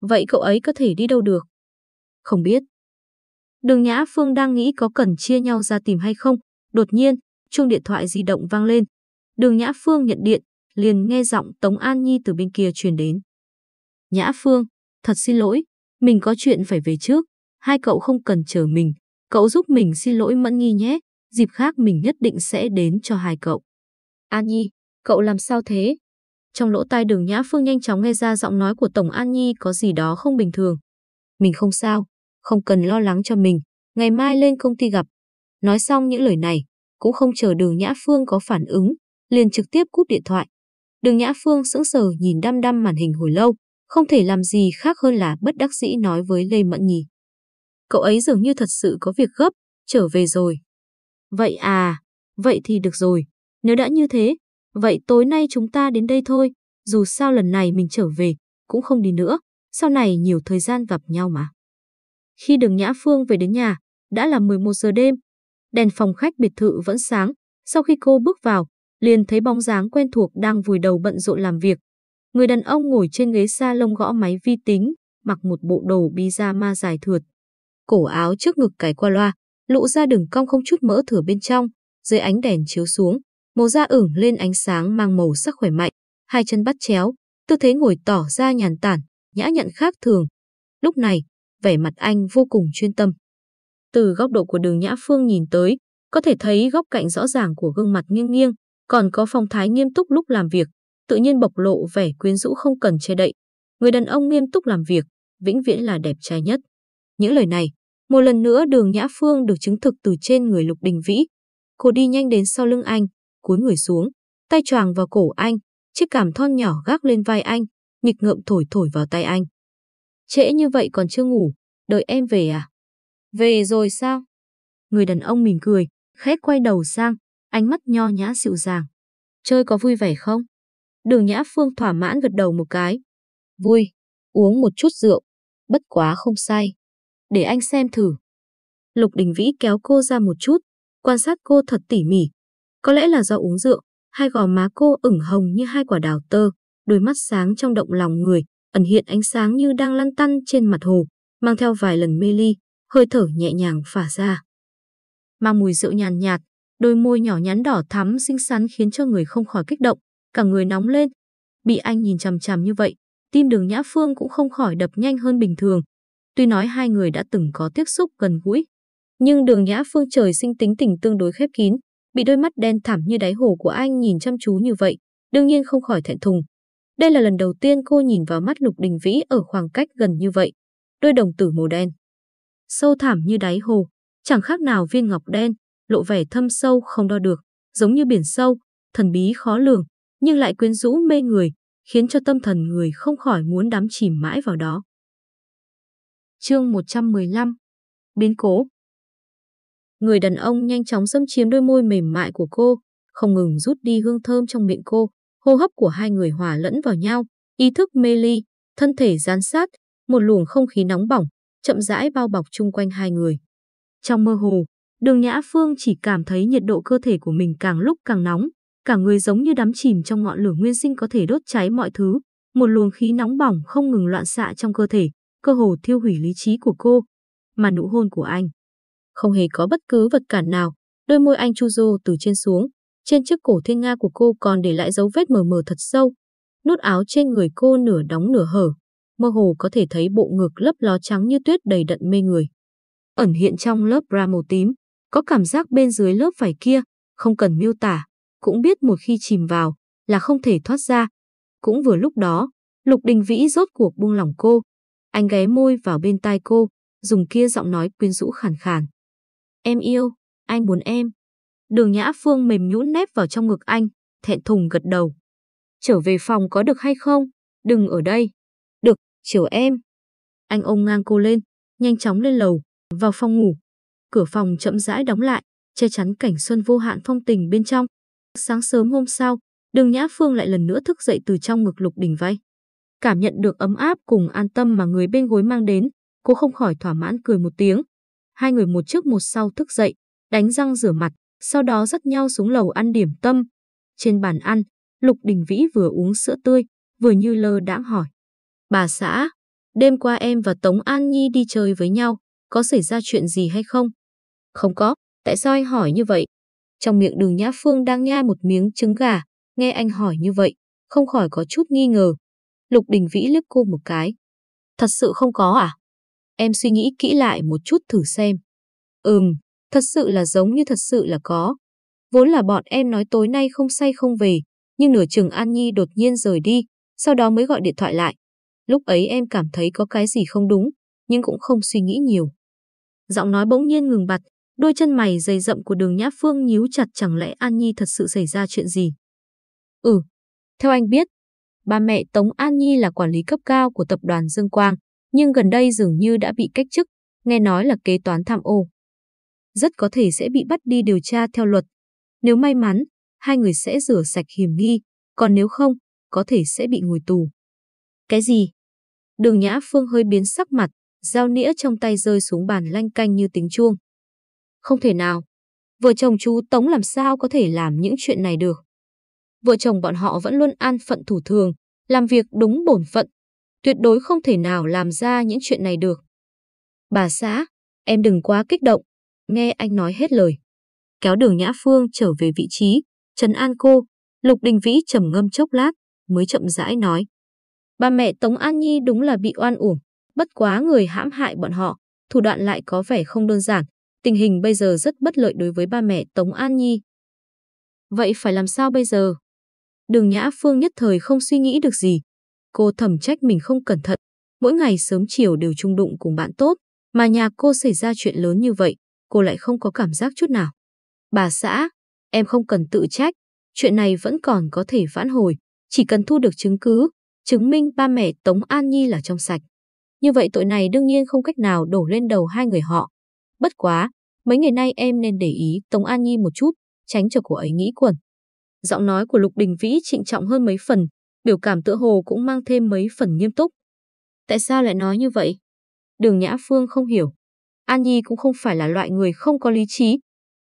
Vậy cậu ấy có thể đi đâu được? Không biết. Đường Nhã Phương đang nghĩ có cần chia nhau ra tìm hay không. Đột nhiên, chuông điện thoại di động vang lên. Đường Nhã Phương nhận điện, liền nghe giọng Tống An Nhi từ bên kia truyền đến. Nhã Phương, thật xin lỗi, mình có chuyện phải về trước, hai cậu không cần chờ mình, cậu giúp mình xin lỗi Mẫn Nhi nhé, dịp khác mình nhất định sẽ đến cho hai cậu. An Nhi, cậu làm sao thế? Trong lỗ tai đường Nhã Phương nhanh chóng nghe ra giọng nói của Tổng An Nhi có gì đó không bình thường. Mình không sao, không cần lo lắng cho mình, ngày mai lên công ty gặp. Nói xong những lời này, cũng không chờ đường Nhã Phương có phản ứng, liền trực tiếp cúp điện thoại. Đường Nhã Phương sững sờ nhìn đăm đăm màn hình hồi lâu, không thể làm gì khác hơn là bất đắc dĩ nói với Lê Mẫn Nhi. Cậu ấy dường như thật sự có việc gấp, trở về rồi. Vậy à, vậy thì được rồi. Nếu đã như thế, vậy tối nay chúng ta đến đây thôi. Dù sao lần này mình trở về, cũng không đi nữa. Sau này nhiều thời gian gặp nhau mà. Khi đường Nhã Phương về đến nhà, đã là 11 giờ đêm. Đèn phòng khách biệt thự vẫn sáng. Sau khi cô bước vào, liền thấy bóng dáng quen thuộc đang vùi đầu bận rộn làm việc. Người đàn ông ngồi trên ghế sa lông gõ máy vi tính, mặc một bộ đồ pyjama dài thượt. Cổ áo trước ngực cài qua loa, lộ ra đường cong không chút mỡ thừa bên trong, dưới ánh đèn chiếu xuống, màu da ửng lên ánh sáng mang màu sắc khỏe mạnh, hai chân bắt chéo, tư thế ngồi tỏ ra nhàn tản, nhã nhặn khác thường. Lúc này, vẻ mặt anh vô cùng chuyên tâm. Từ góc độ của đường Nhã Phương nhìn tới, có thể thấy góc cạnh rõ ràng của gương mặt nghiêng nghiêng, còn có phong thái nghiêm túc lúc làm việc, tự nhiên bộc lộ vẻ quyến rũ không cần che đậy. Người đàn ông nghiêm túc làm việc, vĩnh viễn là đẹp trai nhất. Những lời này, một lần nữa đường Nhã Phương được chứng thực từ trên người Lục Đình Vĩ. Cô đi nhanh đến sau lưng anh, cúi người xuống, tay choàng vào cổ anh, chiếc cảm thon nhỏ gác lên vai anh, nghịch ngợm thổi thổi vào tay anh. Trễ như vậy còn chưa ngủ, đợi em về à? Về rồi sao? Người đàn ông mỉm cười, khẽ quay đầu sang, ánh mắt nho nhã dịu dàng. Chơi có vui vẻ không? Đường Nhã Phương thỏa mãn gật đầu một cái. Vui, uống một chút rượu, bất quá không say. Để anh xem thử. Lục Đình Vĩ kéo cô ra một chút, quan sát cô thật tỉ mỉ. Có lẽ là do uống rượu, hai gò má cô ửng hồng như hai quả đào tơ, đôi mắt sáng trong động lòng người, ẩn hiện ánh sáng như đang lăn tăn trên mặt hồ, mang theo vài lần mê ly, hơi thở nhẹ nhàng phả ra. Mang mùi rượu nhàn nhạt, đôi môi nhỏ nhắn đỏ thắm xinh xắn khiến cho người không khỏi kích động, cả người nóng lên. Bị anh nhìn chằm chằm như vậy, tim đường Nhã Phương cũng không khỏi đập nhanh hơn bình thường. Tuy nói hai người đã từng có tiếp xúc gần gũi, nhưng đường Nhã Phương trời sinh tính tình tương đối khép kín, bị đôi mắt đen thẳm như đáy hồ của anh nhìn chăm chú như vậy, đương nhiên không khỏi thẹn thùng. Đây là lần đầu tiên cô nhìn vào mắt Lục Đình Vĩ ở khoảng cách gần như vậy, đôi đồng tử màu đen. Sâu thẳm như đáy hồ, chẳng khác nào viên ngọc đen, lộ vẻ thâm sâu không đo được, giống như biển sâu, thần bí khó lường, nhưng lại quyến rũ mê người, khiến cho tâm thần người không khỏi muốn đắm chìm mãi vào đó. Chương 115 Biến cố. Người đàn ông nhanh chóng xâm chiếm đôi môi mềm mại của cô, không ngừng rút đi hương thơm trong miệng cô, hô hấp của hai người hòa lẫn vào nhau, ý thức mê ly, thân thể gián sát, một luồng không khí nóng bỏng, chậm rãi bao bọc chung quanh hai người. Trong mơ hồ, đường Nhã Phương chỉ cảm thấy nhiệt độ cơ thể của mình càng lúc càng nóng, cả người giống như đắm chìm trong ngọn lửa nguyên sinh có thể đốt cháy mọi thứ, một luồng khí nóng bỏng không ngừng loạn xạ trong cơ thể, cơ hồ thiêu hủy lý trí của cô. Mà nụ hôn của anh, không hề có bất cứ vật cản nào, đôi môi anh chu du từ trên xuống, trên chiếc cổ thiên nga của cô còn để lại dấu vết mờ mờ thật sâu. Nút áo trên người cô nửa đóng nửa hở, mơ hồ có thể thấy bộ ngực lấp ló trắng như tuyết đầy đặn mê người. Ẩn hiện trong lớp bra màu tím, có cảm giác bên dưới lớp vải kia, không cần miêu tả, cũng biết một khi chìm vào là không thể thoát ra. Cũng vừa lúc đó, Lục Đình Vĩ rốt cuộc buông lỏng cô. Anh ghé môi vào bên tai cô, dùng kia giọng nói quyến rũ khàn khàn. Em yêu, anh muốn em. Đường Nhã Phương mềm nhũn nép vào trong ngực anh, thẹn thùng gật đầu. Trở về phòng có được hay không? Đừng ở đây. Được, chiều em. Anh ôm ngang cô lên, nhanh chóng lên lầu, vào phòng ngủ. Cửa phòng chậm rãi đóng lại, che chắn cảnh xuân vô hạn phong tình bên trong. Sáng sớm hôm sau, đường Nhã Phương lại lần nữa thức dậy từ trong ngực lục đỉnh vay. Cảm nhận được ấm áp cùng an tâm mà người bên gối mang đến, cô không khỏi thỏa mãn cười một tiếng. Hai người một trước một sau thức dậy, đánh răng rửa mặt, sau đó dắt nhau xuống lầu ăn điểm tâm. Trên bàn ăn, Lục Đình Vĩ vừa uống sữa tươi, vừa như lơ đãng hỏi. Bà xã, đêm qua em và Tống An Nhi đi chơi với nhau, có xảy ra chuyện gì hay không? Không có, tại sao anh hỏi như vậy? Trong miệng đường Nhã Phương đang nhai một miếng trứng gà, nghe anh hỏi như vậy, không khỏi có chút nghi ngờ. Lục Đình Vĩ liếc cô một cái. Thật sự không có à? Em suy nghĩ kỹ lại một chút thử xem. Ừm, thật sự là giống như thật sự là có. Vốn là bọn em nói tối nay không say không về, nhưng nửa chừng An Nhi đột nhiên rời đi, sau đó mới gọi điện thoại lại. Lúc ấy em cảm thấy có cái gì không đúng, nhưng cũng không suy nghĩ nhiều. Giọng nói bỗng nhiên ngừng bặt, đôi chân mày dày rậm của đường Nhã Phương nhíu chặt chẳng lẽ An Nhi thật sự xảy ra chuyện gì. Ừ, theo anh biết, ba mẹ Tống An Nhi là quản lý cấp cao của tập đoàn Dương Quang, nhưng gần đây dường như đã bị cách chức, nghe nói là kế toán tham ô. Rất có thể sẽ bị bắt đi điều tra theo luật. Nếu may mắn, hai người sẽ rửa sạch hiểm nghi, còn nếu không, có thể sẽ bị ngồi tù. Cái gì? Đường Nhã Phương hơi biến sắc mặt, dao nĩa trong tay rơi xuống bàn lanh canh như tiếng chuông. Không thể nào. Vợ chồng chú Tống làm sao có thể làm những chuyện này được. Vợ chồng bọn họ vẫn luôn an phận thủ thường, làm việc đúng bổn phận, tuyệt đối không thể nào làm ra những chuyện này được. Bà xã, em đừng quá kích động, nghe anh nói hết lời. Kéo đường Nhã Phương trở về vị trí, trấn an cô, Lục Đình Vĩ trầm ngâm chốc lát, mới chậm rãi nói. Ba mẹ Tống An Nhi đúng là bị oan uổng, bất quá người hãm hại bọn họ, thủ đoạn lại có vẻ không đơn giản, tình hình bây giờ rất bất lợi đối với ba mẹ Tống An Nhi. Vậy phải làm sao bây giờ? Đường Nhã Phương nhất thời không suy nghĩ được gì, Cô thầm trách mình không cẩn thận, mỗi ngày sớm chiều đều chung đụng cùng bạn tốt, mà nhà cô xảy ra chuyện lớn như vậy, cô lại không có cảm giác chút nào. Bà xã, em không cần tự trách, chuyện này vẫn còn có thể vãn hồi, chỉ cần thu được chứng cứ, chứng minh ba mẹ Tống An Nhi là trong sạch. Như vậy tội này đương nhiên không cách nào đổ lên đầu hai người họ. Bất quá, mấy ngày nay em nên để ý Tống An Nhi một chút, tránh cho cô ấy nghĩ quẩn. Giọng nói của Lục Đình Vĩ trịnh trọng hơn mấy phần, biểu cảm tựa hồ cũng mang thêm mấy phần nghiêm túc. Tại sao lại nói như vậy? Đường Nhã Phương không hiểu. An Nhi cũng không phải là loại người không có lý trí.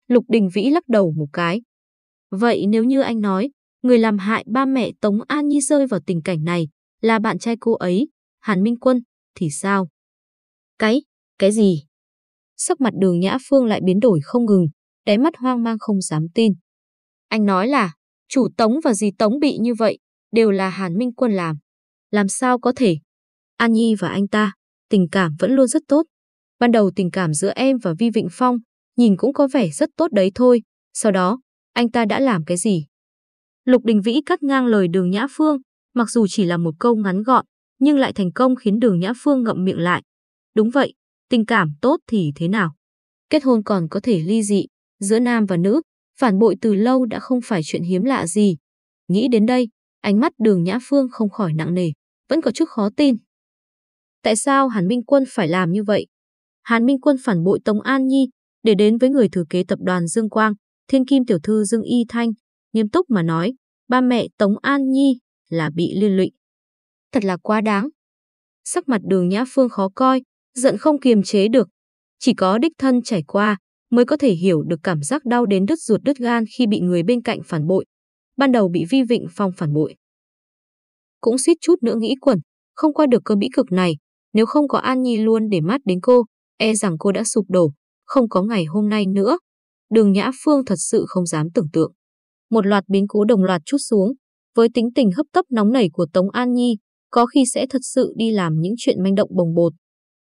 Lục Đình Vĩ lắc đầu một cái. Vậy nếu như anh nói, người làm hại ba mẹ Tống An Nhi rơi vào tình cảnh này là bạn trai cô ấy, Hàn Minh Quân, thì sao? Cái, cái gì? Sắc mặt đường Nhã Phương lại biến đổi không ngừng, đáy mắt hoang mang không dám tin. Anh nói là, chủ Tống và dì Tống bị như vậy, đều là Hàn Minh Quân làm. Làm sao có thể? An Nhi và anh ta, tình cảm vẫn luôn rất tốt. Ban đầu tình cảm giữa em và Vi Vịnh Phong nhìn cũng có vẻ rất tốt đấy thôi. Sau đó, anh ta đã làm cái gì? Lục Đình Vĩ cắt ngang lời đường Nhã Phương, mặc dù chỉ là một câu ngắn gọn, nhưng lại thành công khiến đường Nhã Phương ngậm miệng lại. Đúng vậy, tình cảm tốt thì thế nào? Kết hôn còn có thể ly dị, giữa nam và nữ, phản bội từ lâu đã không phải chuyện hiếm lạ gì. Nghĩ đến đây, Ánh mắt đường Nhã Phương không khỏi nặng nề, vẫn có chút khó tin. Tại sao Hàn Minh Quân phải làm như vậy? Hàn Minh Quân phản bội Tống An Nhi để đến với người thừa kế tập đoàn Dương Quang, thiên kim tiểu thư Dương Y Thanh, nghiêm túc mà nói, ba mẹ Tống An Nhi là bị liên lụy. Thật là quá đáng. Sắc mặt đường Nhã Phương khó coi, giận không kiềm chế được. Chỉ có đích thân trải qua mới có thể hiểu được cảm giác đau đến đứt ruột đứt gan khi bị người bên cạnh phản bội. Ban đầu bị Vi Vịnh Phong phản bội. Cũng suýt chút nữa nghĩ quẩn, không qua được cơn bĩ cực này, nếu không có An Nhi luôn để mắt đến cô, e rằng cô đã sụp đổ, không có ngày hôm nay nữa. Đường Nhã Phương thật sự không dám tưởng tượng. Một loạt biến cố đồng loạt chút xuống, với tính tình hấp tấp nóng nảy của Tống An Nhi, có khi sẽ thật sự đi làm những chuyện manh động bồng bột.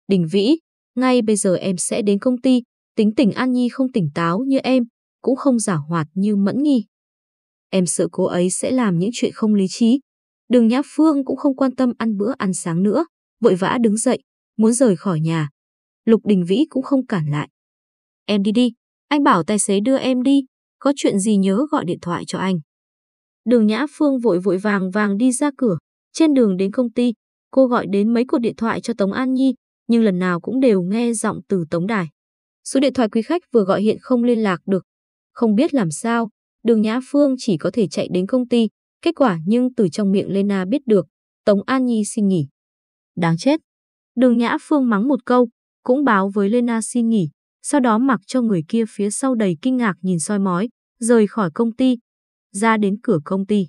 Đình Vĩ, ngay bây giờ em sẽ đến công ty, tính tình An Nhi không tỉnh táo như em, cũng không giả hoạt như Mẫn Nghi. Em sợ cô ấy sẽ làm những chuyện không lý trí. Đường Nhã Phương cũng không quan tâm ăn bữa ăn sáng nữa, vội vã đứng dậy, muốn rời khỏi nhà. Lục Đình Vĩ cũng không cản lại. Em đi đi, anh bảo tài xế đưa em đi, có chuyện gì nhớ gọi điện thoại cho anh. Đường Nhã Phương vội vội vàng vàng đi ra cửa, trên đường đến công ty, cô gọi đến mấy cuộc điện thoại cho Tống An Nhi, nhưng lần nào cũng đều nghe giọng từ Tống Đài. Số điện thoại quý khách vừa gọi hiện không liên lạc được. Không biết làm sao, đường Nhã Phương chỉ có thể chạy đến công ty, kết quả nhưng từ trong miệng Lena biết được, Tống An Nhi xin nghỉ. Đáng chết. Đường Nhã Phương mắng một câu, cũng báo với Lena xin nghỉ, sau đó mặc cho người kia phía sau đầy kinh ngạc nhìn soi mói, rời khỏi công ty, ra đến cửa công ty.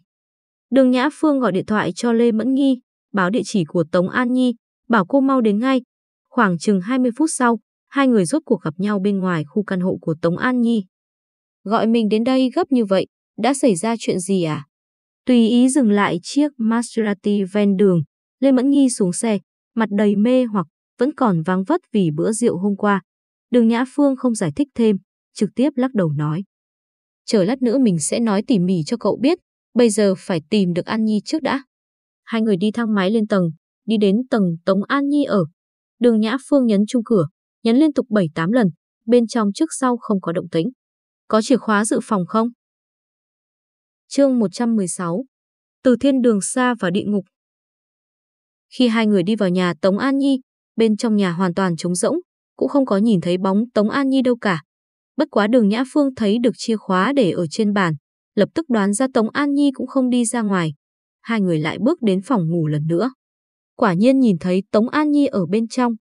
Đường Nhã Phương gọi điện thoại cho Lê Mẫn Nghi, báo địa chỉ của Tống An Nhi, bảo cô mau đến ngay. Khoảng chừng 20 phút sau, hai người rốt cuộc gặp nhau bên ngoài khu căn hộ của Tống An Nhi. Gọi mình đến đây gấp như vậy, đã xảy ra chuyện gì à? Tùy ý dừng lại chiếc Maserati ven đường, Lê Mẫn Nghi xuống xe, mặt đầy mê hoặc vẫn còn vắng vất vì bữa rượu hôm qua. Đường Nhã Phương không giải thích thêm, trực tiếp lắc đầu nói. Chờ lát nữa mình sẽ nói tỉ mỉ cho cậu biết, bây giờ phải tìm được An Nhi trước đã. Hai người đi thang máy lên tầng, đi đến tầng Tống An Nhi ở. Đường Nhã Phương nhấn chung cửa, nhấn liên tục 7-8 lần, bên trong trước sau không có động tĩnh. Có chìa khóa dự phòng không? Chương 116 Từ thiên đường xa và địa ngục Khi hai người đi vào nhà Tống An Nhi, bên trong nhà hoàn toàn trống rỗng, cũng không có nhìn thấy bóng Tống An Nhi đâu cả. Bất quá đường Nhã Phương thấy được chìa khóa để ở trên bàn, lập tức đoán ra Tống An Nhi cũng không đi ra ngoài. Hai người lại bước đến phòng ngủ lần nữa. Quả nhiên nhìn thấy Tống An Nhi ở bên trong.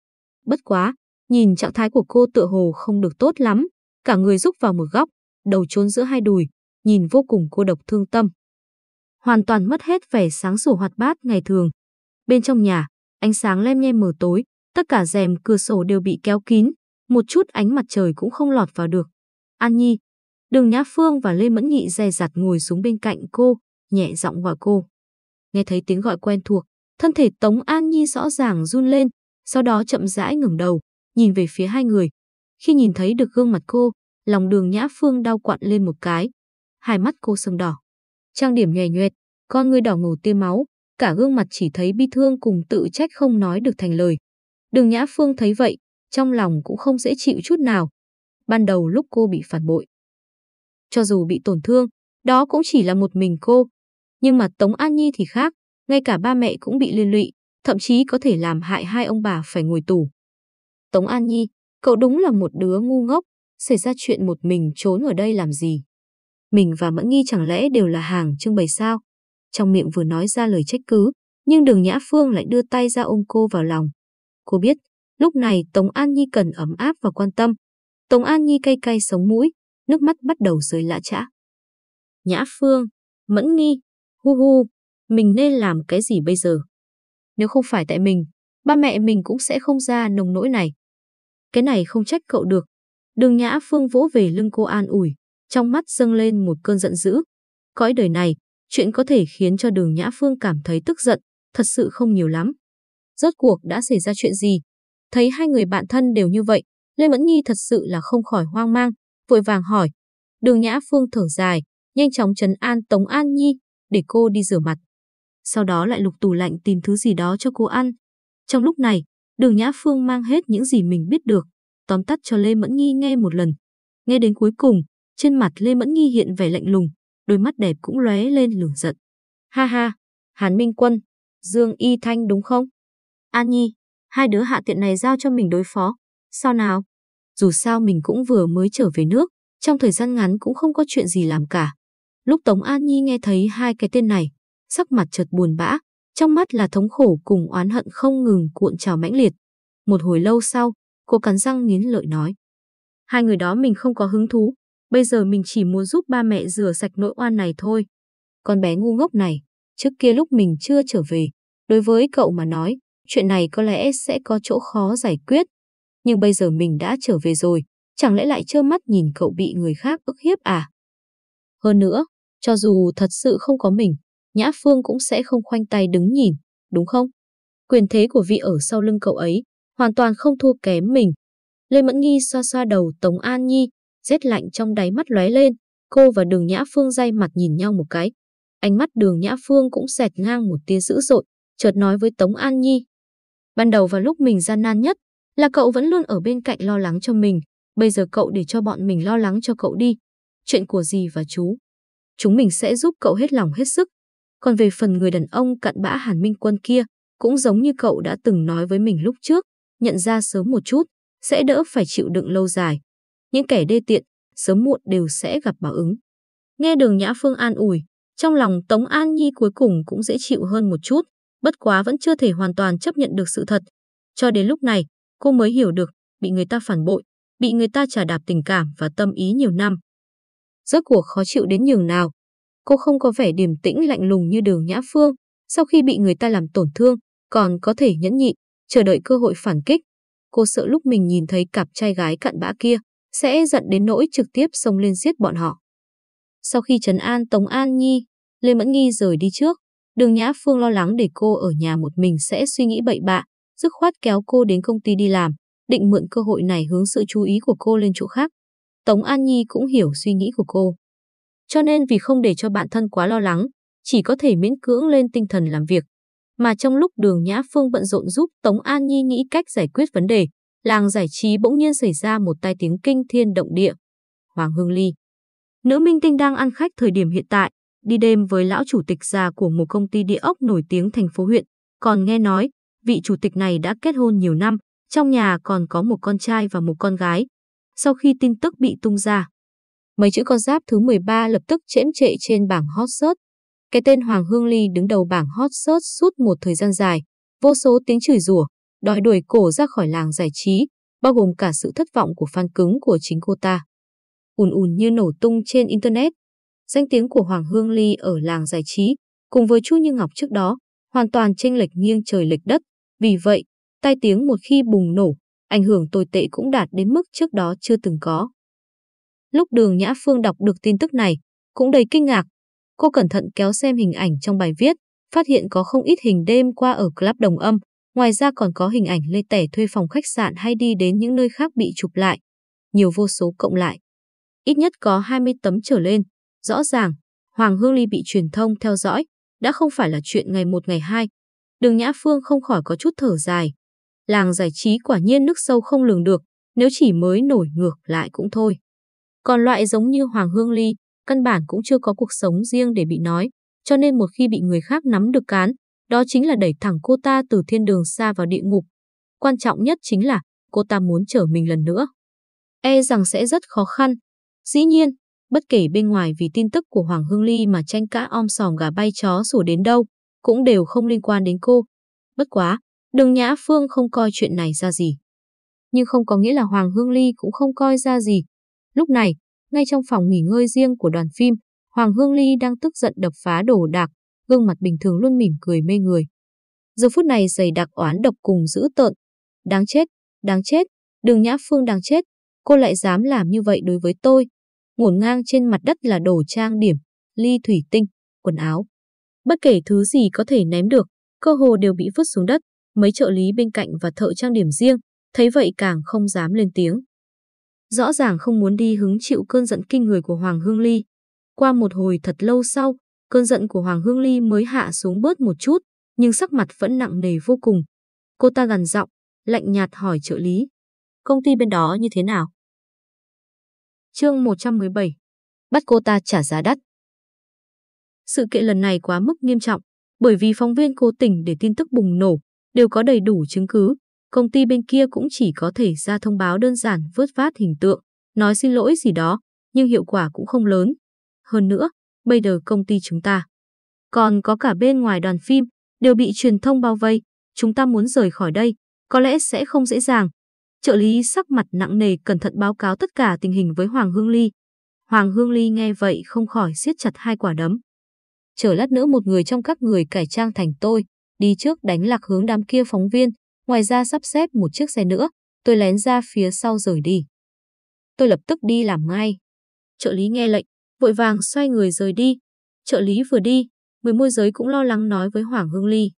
Bất quá, nhìn trạng thái của cô tựa hồ không được tốt lắm, cả người rúc vào một góc, đầu trốn giữa hai đùi, nhìn vô cùng cô độc thương tâm. Hoàn toàn mất hết vẻ sáng sủa hoạt bát ngày thường. Bên trong nhà, ánh sáng lem nhem mờ tối, tất cả rèm cửa sổ đều bị kéo kín, một chút ánh mặt trời cũng không lọt vào được. An Nhi, Đường Nhã Phương và Lê Mẫn nhị dè dặt ngồi xuống bên cạnh cô, nhẹ giọng gọi cô. Nghe thấy tiếng gọi quen thuộc, thân thể Tống An Nhi rõ ràng run lên, sau đó chậm rãi ngẩng đầu, nhìn về phía hai người. Khi nhìn thấy được gương mặt cô, lòng đường Nhã Phương đau quặn lên một cái. Hai mắt cô sưng đỏ. Trang điểm nhòe nhoẹt, con người đỏ ngầu tia máu, cả gương mặt chỉ thấy bi thương cùng tự trách không nói được thành lời. Đường Nhã Phương thấy vậy, trong lòng cũng không dễ chịu chút nào. Ban đầu lúc cô bị phản bội, cho dù bị tổn thương, đó cũng chỉ là một mình cô. Nhưng mà Tống An Nhi thì khác, ngay cả ba mẹ cũng bị liên lụy, thậm chí có thể làm hại hai ông bà phải ngồi tù. Tống An Nhi, cậu đúng là một đứa ngu ngốc, xảy ra chuyện một mình trốn ở đây làm gì? Mình và Mẫn Nghi chẳng lẽ đều là hàng trưng bày sao? Trong miệng vừa nói ra lời trách cứ, nhưng đường Nhã Phương lại đưa tay ra ôm cô vào lòng. Cô biết, lúc này Tống An Nhi cần ấm áp và quan tâm. Tống An Nhi cay cay sống mũi, nước mắt bắt đầu rơi lã chã. Nhã Phương, Mẫn Nghi, hu hu, mình nên làm cái gì bây giờ? Nếu không phải tại mình, ba mẹ mình cũng sẽ không ra nồng nỗi này. Cái này không trách cậu được. Đường Nhã Phương vỗ về lưng cô an ủi, trong mắt dâng lên một cơn giận dữ. Cõi đời này, chuyện có thể khiến cho đường Nhã Phương cảm thấy tức giận, thật sự không nhiều lắm. Rốt cuộc đã xảy ra chuyện gì? Thấy hai người bạn thân đều như vậy, Lê Mẫn Nhi thật sự là không khỏi hoang mang, vội vàng hỏi. Đường Nhã Phương thở dài, nhanh chóng trấn an Tống An Nhi để cô đi rửa mặt. Sau đó lại lục tủ lạnh tìm thứ gì đó cho cô ăn. Trong lúc này, đường Nhã Phương mang hết những gì mình biết được, tóm tắt cho Lê Mẫn nhi nghe một lần. Nghe đến cuối cùng, trên mặt Lê Mẫn nhi hiện vẻ lạnh lùng, đôi mắt đẹp cũng lóe lên lửa giận. Ha ha, Hàn Minh Quân, Dương Y Thanh đúng không? An Nhi, hai đứa hạ tiện này giao cho mình đối phó. Sao nào? Dù sao mình cũng vừa mới trở về nước, trong thời gian ngắn cũng không có chuyện gì làm cả. Lúc Tống An Nhi nghe thấy hai cái tên này, sắc mặt chợt buồn bã, trong mắt là thống khổ cùng oán hận không ngừng cuộn trào mãnh liệt. Một hồi lâu sau, cô cắn răng nghiến lợi nói. Hai người đó mình không có hứng thú, bây giờ mình chỉ muốn giúp ba mẹ rửa sạch nỗi oan này thôi. Con bé ngu ngốc này, trước kia lúc mình chưa trở về, đối với cậu mà nói, chuyện này có lẽ sẽ có chỗ khó giải quyết. Nhưng bây giờ mình đã trở về rồi, chẳng lẽ lại trơ mắt nhìn cậu bị người khác ức hiếp à? Hơn nữa, cho dù thật sự không có mình, Nhã Phương cũng sẽ không khoanh tay đứng nhìn, đúng không? Quyền thế của vị ở sau lưng cậu ấy, hoàn toàn không thua kém mình. Lê Mẫn Nghi xoa xoa đầu Tống An Nhi, rét lạnh trong đáy mắt lóe lên, cô và đường Nhã Phương day mặt nhìn nhau một cái. Ánh mắt đường Nhã Phương cũng xẹt ngang một tia dữ dội, chợt nói với Tống An Nhi. Ban đầu vào lúc mình gian nan nhất, là cậu vẫn luôn ở bên cạnh lo lắng cho mình, bây giờ cậu để cho bọn mình lo lắng cho cậu đi. Chuyện của dì và chú. Chúng mình sẽ giúp cậu hết lòng hết sức. Còn về phần người đàn ông cặn bã Hàn Minh Quân kia, cũng giống như cậu đã từng nói với mình lúc trước, nhận ra sớm một chút, sẽ đỡ phải chịu đựng lâu dài. Những kẻ đê tiện, sớm muộn đều sẽ gặp báo ứng. Nghe đường Nhã Phương an ủi, trong lòng Tống An Nhi cuối cùng cũng dễ chịu hơn một chút, bất quá vẫn chưa thể hoàn toàn chấp nhận được sự thật. Cho đến lúc này, cô mới hiểu được, bị người ta phản bội, bị người ta trả đạp tình cảm và tâm ý nhiều năm. Rốt cuộc khó chịu đến nhường nào. Cô không có vẻ điềm tĩnh lạnh lùng như đường Nhã Phương, sau khi bị người ta làm tổn thương, còn có thể nhẫn nhịn, chờ đợi cơ hội phản kích. Cô sợ lúc mình nhìn thấy cặp trai gái cặn bã kia, sẽ giận đến nỗi trực tiếp xông lên giết bọn họ. Sau khi trấn an Tống An Nhi, Lê Mẫn Nghi rời đi trước, đường Nhã Phương lo lắng để cô ở nhà một mình sẽ suy nghĩ bậy bạ, dứt khoát kéo cô đến công ty đi làm, định mượn cơ hội này hướng sự chú ý của cô lên chỗ khác. Tống An Nhi cũng hiểu suy nghĩ của cô. Cho nên vì không để cho bản thân quá lo lắng, chỉ có thể miễn cưỡng lên tinh thần làm việc. Mà trong lúc đường Nhã Phương bận rộn giúp Tống An Nhi nghĩ cách giải quyết vấn đề, làng giải trí bỗng nhiên xảy ra một tai tiếng kinh thiên động địa. Hoàng Hương Ly Nữ minh tinh đang ăn khách thời điểm hiện tại, đi đêm với lão chủ tịch già của một công ty địa ốc nổi tiếng thành phố huyện, còn nghe nói, vị chủ tịch này đã kết hôn nhiều năm, trong nhà còn có một con trai và một con gái. Sau khi tin tức bị tung ra, mấy chữ con giáp thứ 13 lập tức chễm trệ trên bảng hot search. Cái tên Hoàng Hương Ly đứng đầu bảng hot search suốt một thời gian dài, vô số tiếng chửi rủa, đòi đuổi cổ ra khỏi làng giải trí, bao gồm cả sự thất vọng của fan cứng của chính cô ta. Ùn ùn như nổ tung trên Internet. Danh tiếng của Hoàng Hương Ly ở làng giải trí, cùng với Chu Như Ngọc trước đó, hoàn toàn chênh lệch nghiêng trời lệch đất. Vì vậy, tai tiếng một khi bùng nổ, ảnh hưởng tồi tệ cũng đạt đến mức trước đó chưa từng có. Lúc đường Nhã Phương đọc được tin tức này, cũng đầy kinh ngạc. Cô cẩn thận kéo xem hình ảnh trong bài viết, phát hiện có không ít hình đêm qua ở club đồng âm, ngoài ra còn có hình ảnh Lê Tẻ thuê phòng khách sạn hay đi đến những nơi khác bị chụp lại. Nhiều vô số cộng lại. Ít nhất có 20 tấm trở lên. Rõ ràng, Hoàng Hương Ly bị truyền thông theo dõi, đã không phải là chuyện ngày một ngày hai. Đường Nhã Phương không khỏi có chút thở dài. Làng giải trí quả nhiên nước sâu không lường được, nếu chỉ mới nổi ngược lại cũng thôi. Còn loại giống như Hoàng Hương Ly, căn bản cũng chưa có cuộc sống riêng để bị nói, cho nên một khi bị người khác nắm được cán, đó chính là đẩy thẳng cô ta từ thiên đường xa vào địa ngục. Quan trọng nhất chính là cô ta muốn trở mình lần nữa. E rằng sẽ rất khó khăn. Dĩ nhiên, bất kể bên ngoài vì tin tức của Hoàng Hương Ly mà tranh cãi om sòm gà bay chó sủa đến đâu, cũng đều không liên quan đến cô. Bất quá, đường Nhã Phương không coi chuyện này ra gì. Nhưng không có nghĩa là Hoàng Hương Ly cũng không coi ra gì. Lúc này, ngay trong phòng nghỉ ngơi riêng của đoàn phim, Hoàng Hương Ly đang tức giận đập phá đồ đạc, gương mặt bình thường luôn mỉm cười mê người. Giờ phút này dày đặc oán độc cùng dữ tợn. Đáng chết, đáng chết, đường Nhã Phương đáng chết, cô lại dám làm như vậy đối với tôi. Ngổn ngang trên mặt đất là đồ trang điểm, ly thủy tinh, quần áo. Bất kể thứ gì có thể ném được, cơ hồ đều bị vứt xuống đất, mấy trợ lý bên cạnh và thợ trang điểm riêng, thấy vậy càng không dám lên tiếng. Rõ ràng không muốn đi hứng chịu cơn giận kinh người của Hoàng Hương Ly. Qua một hồi thật lâu sau, cơn giận của Hoàng Hương Ly mới hạ xuống bớt một chút, nhưng sắc mặt vẫn nặng nề vô cùng. Cô ta gằn giọng, lạnh nhạt hỏi trợ lý. Công ty bên đó như thế nào? Chương 117 Bắt cô ta trả giá đắt Sự kiện lần này quá mức nghiêm trọng, bởi vì phóng viên cố tình để tin tức bùng nổ, đều có đầy đủ chứng cứ. Công ty bên kia cũng chỉ có thể ra thông báo đơn giản vớt vát hình tượng, nói xin lỗi gì đó, nhưng hiệu quả cũng không lớn. Hơn nữa, bây giờ công ty chúng ta, còn có cả bên ngoài đoàn phim, đều bị truyền thông bao vây, chúng ta muốn rời khỏi đây, có lẽ sẽ không dễ dàng. Trợ lý sắc mặt nặng nề cẩn thận báo cáo tất cả tình hình với Hoàng Hương Ly. Hoàng Hương Ly nghe vậy không khỏi siết chặt hai quả đấm. Chờ lát nữa một người trong các người cải trang thành tôi, đi trước đánh lạc hướng đám kia phóng viên, ngoài ra sắp xếp một chiếc xe nữa, tôi lén ra phía sau rời đi. Tôi lập tức đi làm ngay. Trợ lý nghe lệnh, vội vàng xoay người rời đi. Trợ lý vừa đi, người môi giới cũng lo lắng nói với Hoàng Hương Ly.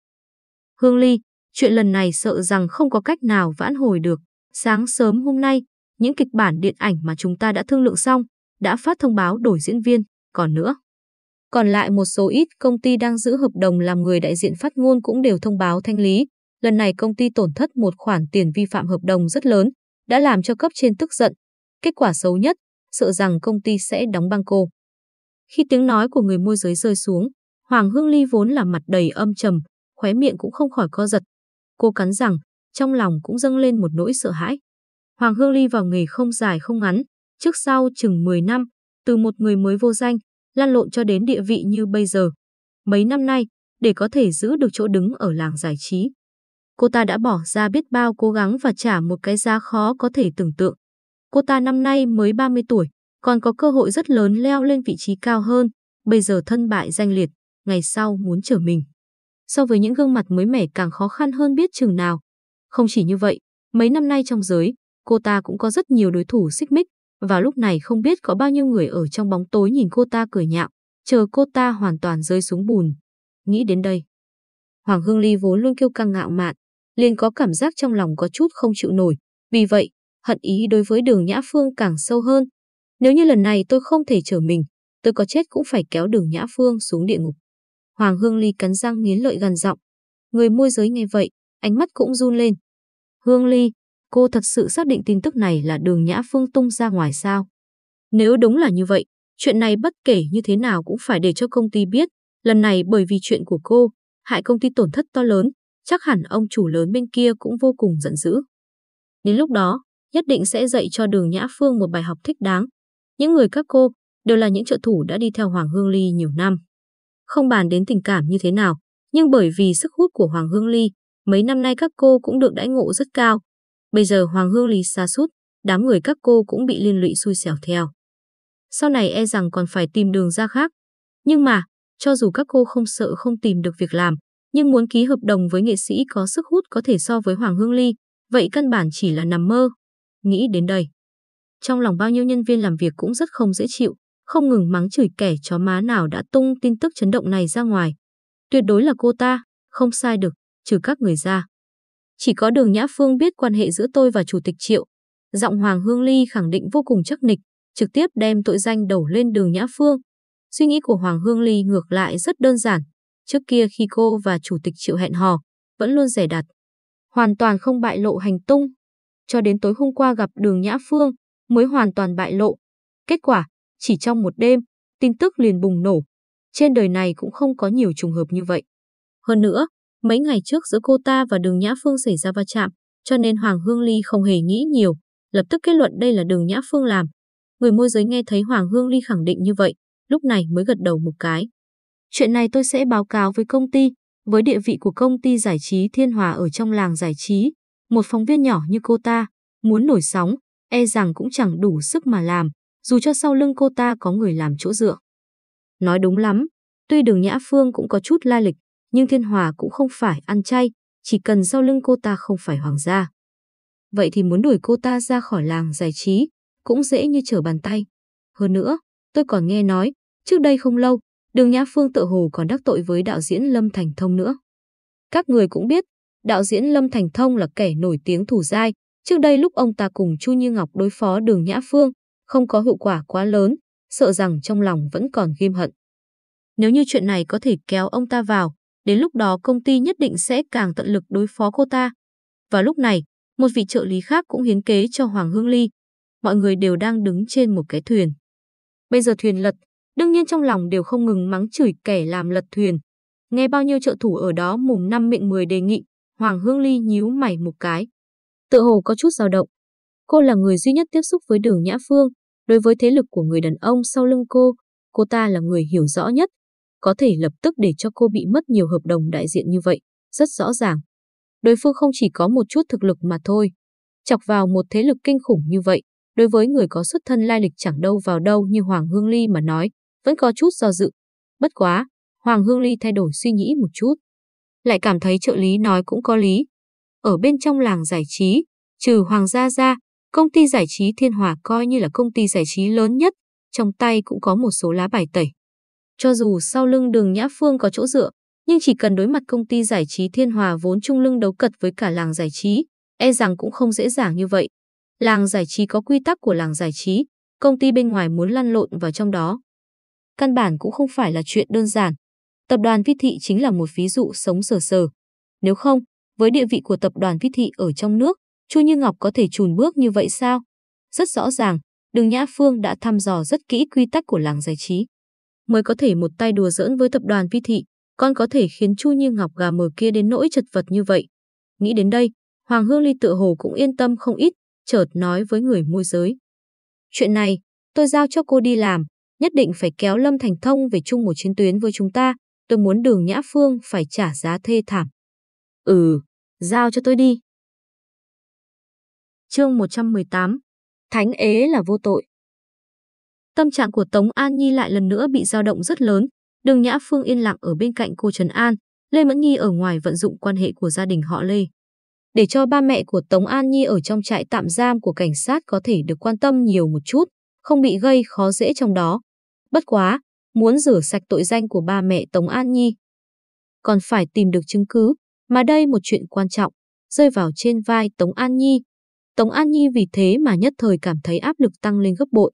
Hương Ly, chuyện lần này sợ rằng không có cách nào vãn hồi được. Sáng sớm hôm nay, những kịch bản điện ảnh mà chúng ta đã thương lượng xong, đã phát thông báo đổi diễn viên, còn nữa. Còn lại một số ít công ty đang giữ hợp đồng làm người đại diện phát ngôn cũng đều thông báo thanh lý. Lần này công ty tổn thất một khoản tiền vi phạm hợp đồng rất lớn, đã làm cho cấp trên tức giận. Kết quả xấu nhất, sợ rằng công ty sẽ đóng băng cô. Khi tiếng nói của người môi giới rơi xuống, Hoàng Hương Ly vốn là mặt đầy âm trầm, khóe miệng cũng không khỏi co giật. Cô cắn rằng, trong lòng cũng dâng lên một nỗi sợ hãi. Hoàng Hương Ly vào nghề không dài không ngắn, trước sau chừng 10 năm, từ một người mới vô danh, lan lộn cho đến địa vị như bây giờ. Mấy năm nay, để có thể giữ được chỗ đứng ở làng giải trí. Cô ta đã bỏ ra biết bao cố gắng và trả một cái giá khó có thể tưởng tượng. Cô ta năm nay mới 30 tuổi, còn có cơ hội rất lớn leo lên vị trí cao hơn, bây giờ thân bại danh liệt, ngày sau muốn trở mình. So với những gương mặt mới mẻ càng khó khăn hơn biết chừng nào. Không chỉ như vậy, mấy năm nay trong giới, cô ta cũng có rất nhiều đối thủ xích mích, và lúc này không biết có bao nhiêu người ở trong bóng tối nhìn cô ta cười nhạo, chờ cô ta hoàn toàn rơi xuống bùn. Nghĩ đến đây, Hoàng Hương Ly vốn luôn kiêu căng ngạo mạn, liền có cảm giác trong lòng có chút không chịu nổi. Vì vậy, hận ý đối với đường Nhã Phương càng sâu hơn. Nếu như lần này tôi không thể trở mình, tôi có chết cũng phải kéo đường Nhã Phương xuống địa ngục. Hoàng Hương Ly cắn răng nghiến lợi gần giọng. Người môi giới nghe vậy, ánh mắt cũng run lên. Hương Ly, cô thật sự xác định tin tức này là đường Nhã Phương tung ra ngoài sao? Nếu đúng là như vậy, chuyện này bất kể như thế nào cũng phải để cho công ty biết. Lần này bởi vì chuyện của cô, hại công ty tổn thất to lớn, chắc hẳn ông chủ lớn bên kia cũng vô cùng giận dữ. Đến lúc đó, nhất định sẽ dạy cho đường Nhã Phương một bài học thích đáng. Những người các cô đều là những trợ thủ đã đi theo Hoàng Hương Ly nhiều năm. Không bàn đến tình cảm như thế nào, nhưng bởi vì sức hút của Hoàng Hương Ly, mấy năm nay các cô cũng được đãi ngộ rất cao. Bây giờ Hoàng Hương Ly xa sút đám người các cô cũng bị liên lụy xui xẻo theo. Sau này e rằng còn phải tìm đường ra khác. Nhưng mà, cho dù các cô không sợ không tìm được việc làm, nhưng muốn ký hợp đồng với nghệ sĩ có sức hút có thể so với Hoàng Hương Ly, vậy căn bản chỉ là nằm mơ. Nghĩ đến đây, trong lòng bao nhiêu nhân viên làm việc cũng rất không dễ chịu, không ngừng mắng chửi kẻ chó má nào đã tung tin tức chấn động này ra ngoài. Tuyệt đối là cô ta, không sai được, trừ các người ra. Chỉ có đường Nhã Phương biết quan hệ giữa tôi và Chủ tịch Triệu. Giọng Hoàng Hương Ly khẳng định vô cùng chắc nịch, trực tiếp đem tội danh đổ lên đường Nhã Phương. Suy nghĩ của Hoàng Hương Ly ngược lại rất đơn giản. Trước kia khi cô và Chủ tịch Triệu hẹn hò, vẫn luôn rẻ đặt. Hoàn toàn không bại lộ hành tung. Cho đến tối hôm qua gặp đường Nhã Phương, mới hoàn toàn bại lộ. Kết quả, chỉ trong một đêm, tin tức liền bùng nổ. Trên đời này cũng không có nhiều trùng hợp như vậy. Hơn nữa, mấy ngày trước giữa cô ta và đường Nhã Phương xảy ra va chạm, cho nên Hoàng Hương Ly không hề nghĩ nhiều, lập tức kết luận đây là đường Nhã Phương làm. Người môi giới nghe thấy Hoàng Hương Ly khẳng định như vậy, lúc này mới gật đầu một cái. Chuyện này tôi sẽ báo cáo với công ty, với địa vị của công ty giải trí Thiên Hòa ở trong làng giải trí. Một phóng viên nhỏ như cô ta, muốn nổi sóng, e rằng cũng chẳng đủ sức mà làm, dù cho sau lưng cô ta có người làm chỗ dựa. Nói đúng lắm, tuy đường Nhã Phương cũng có chút la lịch, nhưng Thiên Hòa cũng không phải ăn chay, chỉ cần sau lưng cô ta không phải hoàng gia. Vậy thì muốn đuổi cô ta ra khỏi làng giải trí, cũng dễ như trở bàn tay. Hơn nữa, tôi còn nghe nói, trước đây không lâu, đường Nhã Phương tự hồ còn đắc tội với đạo diễn Lâm Thành Thông nữa. Các người cũng biết, đạo diễn Lâm Thành Thông là kẻ nổi tiếng thủ dai, trước đây lúc ông ta cùng Chu Như Ngọc đối phó đường Nhã Phương, không có hiệu quả quá lớn, sợ rằng trong lòng vẫn còn ghim hận. Nếu như chuyện này có thể kéo ông ta vào, đến lúc đó công ty nhất định sẽ càng tận lực đối phó cô ta. Và lúc này, một vị trợ lý khác cũng hiến kế cho Hoàng Hương Ly. Mọi người đều đang đứng trên một cái thuyền. Bây giờ thuyền lật, đương nhiên trong lòng đều không ngừng mắng chửi kẻ làm lật thuyền. Nghe bao nhiêu trợ thủ ở đó mồm năm miệng mười đề nghị, Hoàng Hương Ly nhíu mày một cái. Tự hồ có chút dao động. Cô là người duy nhất tiếp xúc với đường Nhã Phương, đối với thế lực của người đàn ông sau lưng cô, cô ta là người hiểu rõ nhất, có thể lập tức để cho cô bị mất nhiều hợp đồng đại diện như vậy, rất rõ ràng. Đối phương không chỉ có một chút thực lực mà thôi. Chọc vào một thế lực kinh khủng như vậy, đối với người có xuất thân lai lịch chẳng đâu vào đâu như Hoàng Hương Ly mà nói, vẫn có chút do dự. Bất quá, Hoàng Hương Ly thay đổi suy nghĩ một chút. Lại cảm thấy trợ lý nói cũng có lý. Ở bên trong làng giải trí, trừ Hoàng Gia Gia, công ty giải trí Thiên Hòa coi như là công ty giải trí lớn nhất, trong tay cũng có một số lá bài tẩy. Cho dù sau lưng đường Nhã Phương có chỗ dựa, nhưng chỉ cần đối mặt công ty giải trí Thiên Hòa vốn chung lưng đấu cật với cả làng giải trí, e rằng cũng không dễ dàng như vậy. Làng giải trí có quy tắc của làng giải trí, công ty bên ngoài muốn lăn lộn vào trong đó. Căn bản cũng không phải là chuyện đơn giản. Tập đoàn Vi Thị chính là một ví dụ sống sờ sờ. Nếu không, với địa vị của tập đoàn Vi Thị ở trong nước, Chu Như Ngọc có thể chùn bước như vậy sao? Rất rõ ràng, Đường Nhã Phương đã thăm dò rất kỹ quy tắc của làng giải trí. Mới có thể một tay đùa giỡn với tập đoàn Vi Thị, con có thể khiến Chu Như Ngọc gà mờ kia đến nỗi chật vật như vậy. Nghĩ đến đây, Hoàng Hương Ly tự hồ cũng yên tâm không ít, chợt nói với người môi giới. Chuyện này, tôi giao cho cô đi làm, nhất định phải kéo Lâm Thành Thông về chung một chiến tuyến với chúng ta, tôi muốn đường Nhã Phương phải trả giá thê thảm. Ừ, giao cho tôi đi. Chương 118 Thánh ế là vô tội. Tâm trạng của Tống An Nhi lại lần nữa bị dao động rất lớn, đường Nhã Phương yên lặng ở bên cạnh cô Trần An, Lê Mẫn Nhi ở ngoài vận dụng quan hệ của gia đình họ Lê. Để cho ba mẹ của Tống An Nhi ở trong trại tạm giam của cảnh sát có thể được quan tâm nhiều một chút, không bị gây khó dễ trong đó. Bất quá, muốn rửa sạch tội danh của ba mẹ Tống An Nhi. Còn phải tìm được chứng cứ, mà đây một chuyện quan trọng, rơi vào trên vai Tống An Nhi. Tống An Nhi vì thế mà nhất thời cảm thấy áp lực tăng lên gấp bội.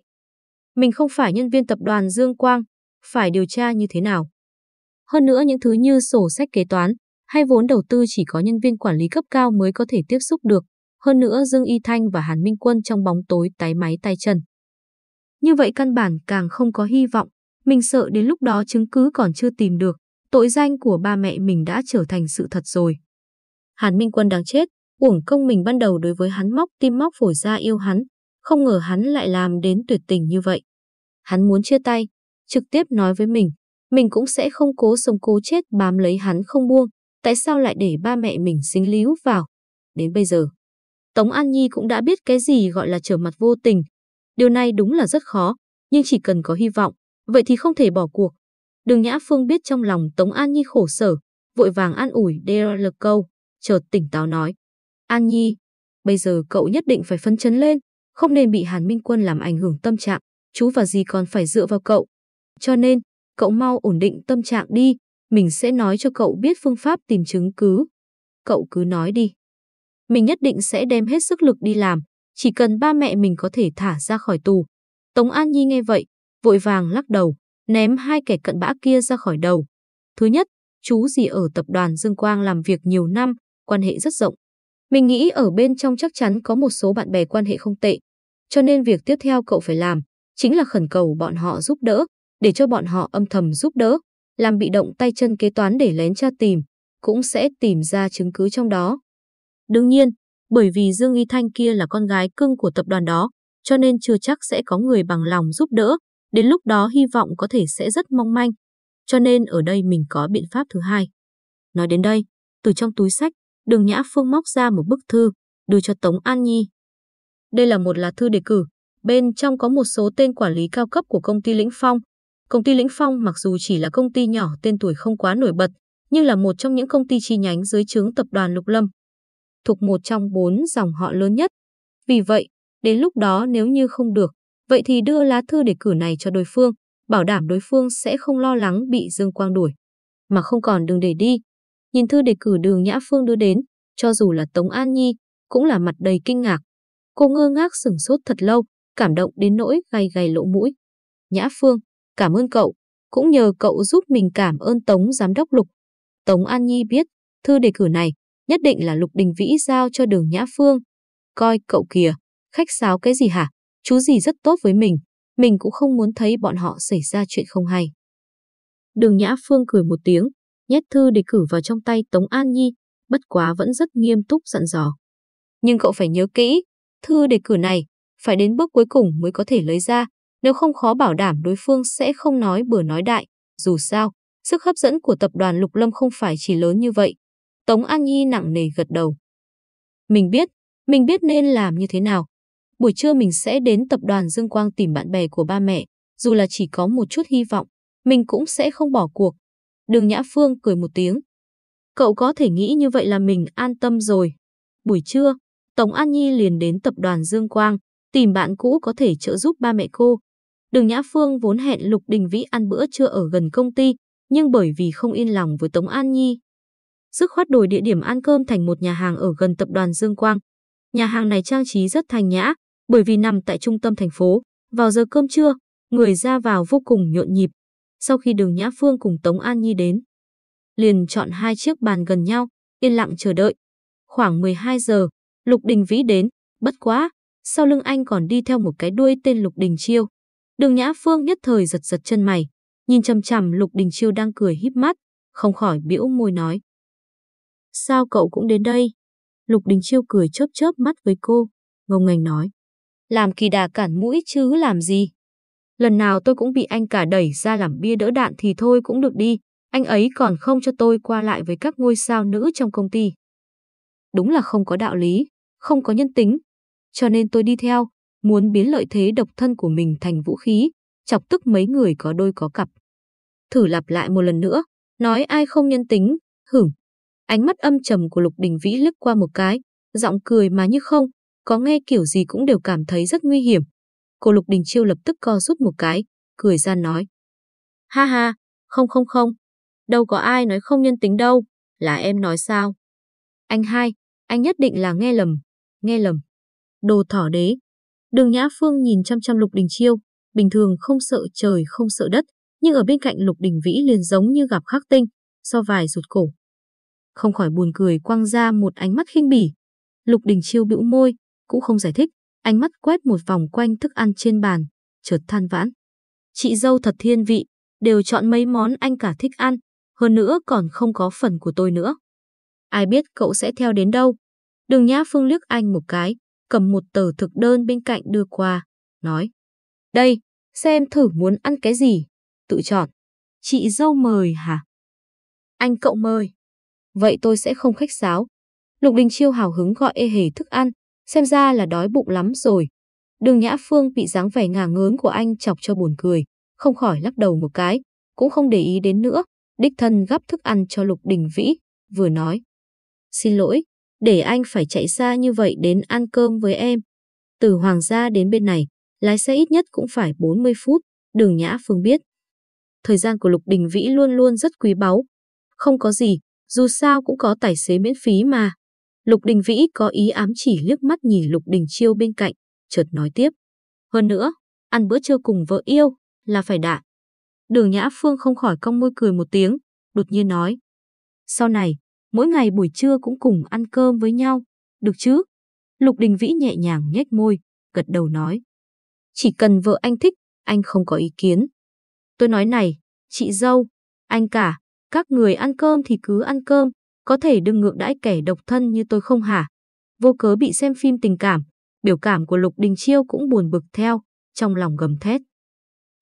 Mình không phải nhân viên tập đoàn Dương Quang, phải điều tra như thế nào. Hơn nữa những thứ như sổ sách kế toán hay vốn đầu tư chỉ có nhân viên quản lý cấp cao mới có thể tiếp xúc được. Hơn nữa Dương Y Thanh và Hàn Minh Quân trong bóng tối tái máy tay chân. Như vậy căn bản càng không có hy vọng. Mình sợ đến lúc đó chứng cứ còn chưa tìm được. Tội danh của ba mẹ mình đã trở thành sự thật rồi. Hàn Minh Quân đang chết, uổng công mình ban đầu đối với hắn móc tim móc phổi ra yêu hắn, không ngờ hắn lại làm đến tuyệt tình như vậy. Hắn muốn chia tay, trực tiếp nói với mình, mình cũng sẽ không cố sống cố chết bám lấy hắn không buông, tại sao lại để ba mẹ mình sinh líu vào. Đến bây giờ, Tống An Nhi cũng đã biết cái gì gọi là trở mặt vô tình. Điều này đúng là rất khó, nhưng chỉ cần có hy vọng, vậy thì không thể bỏ cuộc. Đường Nhã Phương biết trong lòng Tống An Nhi khổ sở, vội vàng an ủi DRL câu, chợt tỉnh táo nói. An Nhi, bây giờ cậu nhất định phải phấn chấn lên, không nên bị Hàn Minh Quân làm ảnh hưởng tâm trạng, chú và dì còn phải dựa vào cậu. Cho nên, cậu mau ổn định tâm trạng đi, mình sẽ nói cho cậu biết phương pháp tìm chứng cứ. Cậu cứ nói đi. Mình nhất định sẽ đem hết sức lực đi làm, chỉ cần ba mẹ mình có thể thả ra khỏi tù. Tống An Nhi nghe vậy, vội vàng lắc đầu, ném hai kẻ cận bã kia ra khỏi đầu. Thứ nhất, chú dì ở tập đoàn Dương Quang làm việc nhiều năm, quan hệ rất rộng. Mình nghĩ ở bên trong chắc chắn có một số bạn bè quan hệ không tệ. Cho nên việc tiếp theo cậu phải làm, chính là khẩn cầu bọn họ giúp đỡ, để cho bọn họ âm thầm giúp đỡ, làm bị động tay chân kế toán để lén tra tìm, cũng sẽ tìm ra chứng cứ trong đó. Đương nhiên, bởi vì Dương Y Thanh kia là con gái cưng của tập đoàn đó, cho nên chưa chắc sẽ có người bằng lòng giúp đỡ, đến lúc đó hy vọng có thể sẽ rất mong manh. Cho nên ở đây mình có biện pháp thứ hai. Nói đến đây, từ trong túi sách, đường Nhã Phương móc ra một bức thư, đưa cho Tống An Nhi. Đây là một lá thư đề cử, bên trong có một số tên quản lý cao cấp của công ty Lĩnh Phong, Công ty Lĩnh Phong mặc dù chỉ là công ty nhỏ tên tuổi không quá nổi bật, nhưng là một trong những công ty chi nhánh dưới trướng tập đoàn Lục Lâm. Thuộc một trong bốn dòng họ lớn nhất. Vì vậy, đến lúc đó nếu như không được, vậy thì đưa lá thư đề cử này cho đối phương, bảo đảm đối phương sẽ không lo lắng bị Dương Quang đuổi. Mà không còn đường để đi. Nhìn thư đề cử đường Nhã Phương đưa đến, cho dù là Tống An Nhi, cũng là mặt đầy kinh ngạc. Cô ngơ ngác sửng sốt thật lâu, cảm động đến nỗi gay gay lỗ mũi. Nhã Phương, Cảm ơn cậu, cũng nhờ cậu giúp mình cảm ơn Tống Giám đốc Lục. Tống An Nhi biết, thư đề cử này nhất định là Lục Đình Vĩ giao cho đường Nhã Phương. Coi cậu kìa, khách sáo cái gì hả? Chú gì rất tốt với mình, mình cũng không muốn thấy bọn họ xảy ra chuyện không hay. Đường Nhã Phương cười một tiếng, nhét thư đề cử vào trong tay Tống An Nhi, bất quá vẫn rất nghiêm túc dặn dò. Nhưng cậu phải nhớ kỹ, thư đề cử này phải đến bước cuối cùng mới có thể lấy ra, nếu không khó bảo đảm đối phương sẽ không nói bừa nói đại. Dù sao, sức hấp dẫn của tập đoàn Lục Lâm không phải chỉ lớn như vậy. Tống An Nhi nặng nề gật đầu. Mình biết, mình biết nên làm như thế nào. Buổi trưa mình sẽ đến tập đoàn Dương Quang tìm bạn bè của ba mẹ, dù là chỉ có một chút hy vọng, mình cũng sẽ không bỏ cuộc. Đường Nhã Phương cười một tiếng. Cậu có thể nghĩ như vậy là mình an tâm rồi. Buổi trưa, Tống An Nhi liền đến tập đoàn Dương Quang, tìm bạn cũ có thể trợ giúp ba mẹ cô. Đường Nhã Phương vốn hẹn Lục Đình Vĩ ăn bữa trưa ở gần công ty, nhưng bởi vì không yên lòng với Tống An Nhi. Dứt khoát đổi địa điểm ăn cơm thành một nhà hàng ở gần tập đoàn Dương Quang. Nhà hàng này trang trí rất thanh nhã, bởi vì nằm tại trung tâm thành phố. Vào giờ cơm trưa, người ra vào vô cùng nhộn nhịp. Sau khi đường Nhã Phương cùng Tống An Nhi đến, liền chọn hai chiếc bàn gần nhau, yên lặng chờ đợi. Khoảng 12 giờ, Lục Đình Vĩ đến, bất quá, sau lưng anh còn đi theo một cái đuôi tên Lục Đình Chiêu. Đường Nhã Phương nhất thời giật giật chân mày, nhìn chằm chằm Lục Đình Chiêu đang cười híp mắt, không khỏi bĩu môi nói. Sao cậu cũng đến đây? Lục Đình Chiêu cười chớp chớp mắt với cô, ngông nghênh nói. Làm kỳ đà cản mũi chứ làm gì? Lần nào tôi cũng bị anh cả đẩy ra làm bia đỡ đạn thì thôi cũng được đi, anh ấy còn không cho tôi qua lại với các ngôi sao nữ trong công ty. Đúng là không có đạo lý, không có nhân tính. Cho nên tôi đi theo, muốn biến lợi thế độc thân của mình thành vũ khí, chọc tức mấy người có đôi có cặp. Thử lặp lại một lần nữa, nói ai không nhân tính, hửng. Ánh mắt âm trầm của Lục Đình Vĩ lướt qua một cái, giọng cười mà như không, có nghe kiểu gì cũng đều cảm thấy rất nguy hiểm. Cô Lục Đình Chiêu lập tức co rút một cái, cười ra nói. Ha ha, không không không, đâu có ai nói không nhân tính đâu, là em nói sao? Anh hai, anh nhất định là nghe lầm, nghe lầm. Đồ thỏ đế. Đường Nhã Phương nhìn chăm chăm Lục Đình Chiêu, bình thường không sợ trời không sợ đất, nhưng ở bên cạnh Lục Đình Vĩ liền giống như gặp khắc tinh, so vài rụt cổ. Không khỏi buồn cười quăng ra một ánh mắt khinh bỉ. Lục Đình Chiêu bĩu môi, cũng không giải thích, ánh mắt quét một vòng quanh thức ăn trên bàn, chợt than vãn. Chị dâu thật thiên vị, đều chọn mấy món anh cả thích ăn, hơn nữa còn không có phần của tôi nữa. Ai biết cậu sẽ theo đến đâu? Đường Nhã Phương liếc anh một cái, cầm một tờ thực đơn bên cạnh đưa qua, nói. Đây, xem thử muốn ăn cái gì, tự chọn. Chị dâu mời hả? Anh cậu mời. Vậy tôi sẽ không khách sáo. Lục Đình Chiêu hào hứng gọi ê hề thức ăn, xem ra là đói bụng lắm rồi. Đường Nhã Phương bị dáng vẻ ngả ngớn của anh chọc cho buồn cười, không khỏi lắc đầu một cái, cũng không để ý đến nữa, đích thân gắp thức ăn cho Lục Đình Vĩ, vừa nói. Xin lỗi, để anh phải chạy xa như vậy đến ăn cơm với em. Từ Hoàng gia đến bên này, lái xe ít nhất cũng phải 40 phút, đường Nhã Phương biết. Thời gian của Lục Đình Vĩ luôn luôn rất quý báu. Không có gì, dù sao cũng có tài xế miễn phí mà. Lục Đình Vĩ có ý ám chỉ liếc mắt nhìn Lục Đình Chiêu bên cạnh, chợt nói tiếp. Hơn nữa, ăn bữa trưa cùng vợ yêu là phải đạ. Đường Nhã Phương không khỏi cong môi cười một tiếng, đột nhiên nói. Sau này, mỗi ngày buổi trưa cũng cùng ăn cơm với nhau, được chứ? Lục Đình Vĩ nhẹ nhàng nhếch môi, gật đầu nói. Chỉ cần vợ anh thích, anh không có ý kiến. Tôi nói này, chị dâu, anh cả, các người ăn cơm thì cứ ăn cơm, có thể đừng ngược đãi kẻ độc thân như tôi không hả? Vô cớ bị xem phim tình cảm, biểu cảm của Lục Đình Chiêu cũng buồn bực theo, trong lòng gầm thét.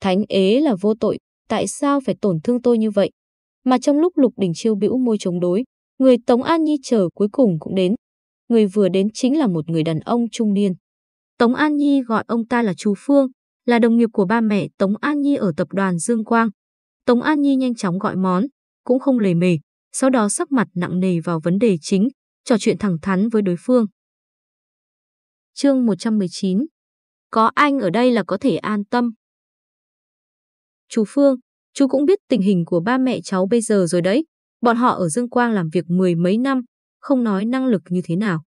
Thánh ế là vô tội, tại sao phải tổn thương tôi như vậy? Mà trong lúc Lục Đình Chiêu bĩu môi chống đối, người Tống An Nhi chờ cuối cùng cũng đến. Người vừa đến chính là một người đàn ông trung niên. Tống An Nhi gọi ông ta là chú Phương, là đồng nghiệp của ba mẹ Tống An Nhi ở tập đoàn Dương Quang. Tống An Nhi nhanh chóng gọi món, cũng không lề mề, sau đó sắc mặt nặng nề vào vấn đề chính, trò chuyện thẳng thắn với đối phương. Chương 119 Có anh ở đây là có thể an tâm. Chú Phương, chú cũng biết tình hình của ba mẹ cháu bây giờ rồi đấy. Bọn họ ở Dương Quang làm việc mười mấy năm, không nói năng lực như thế nào.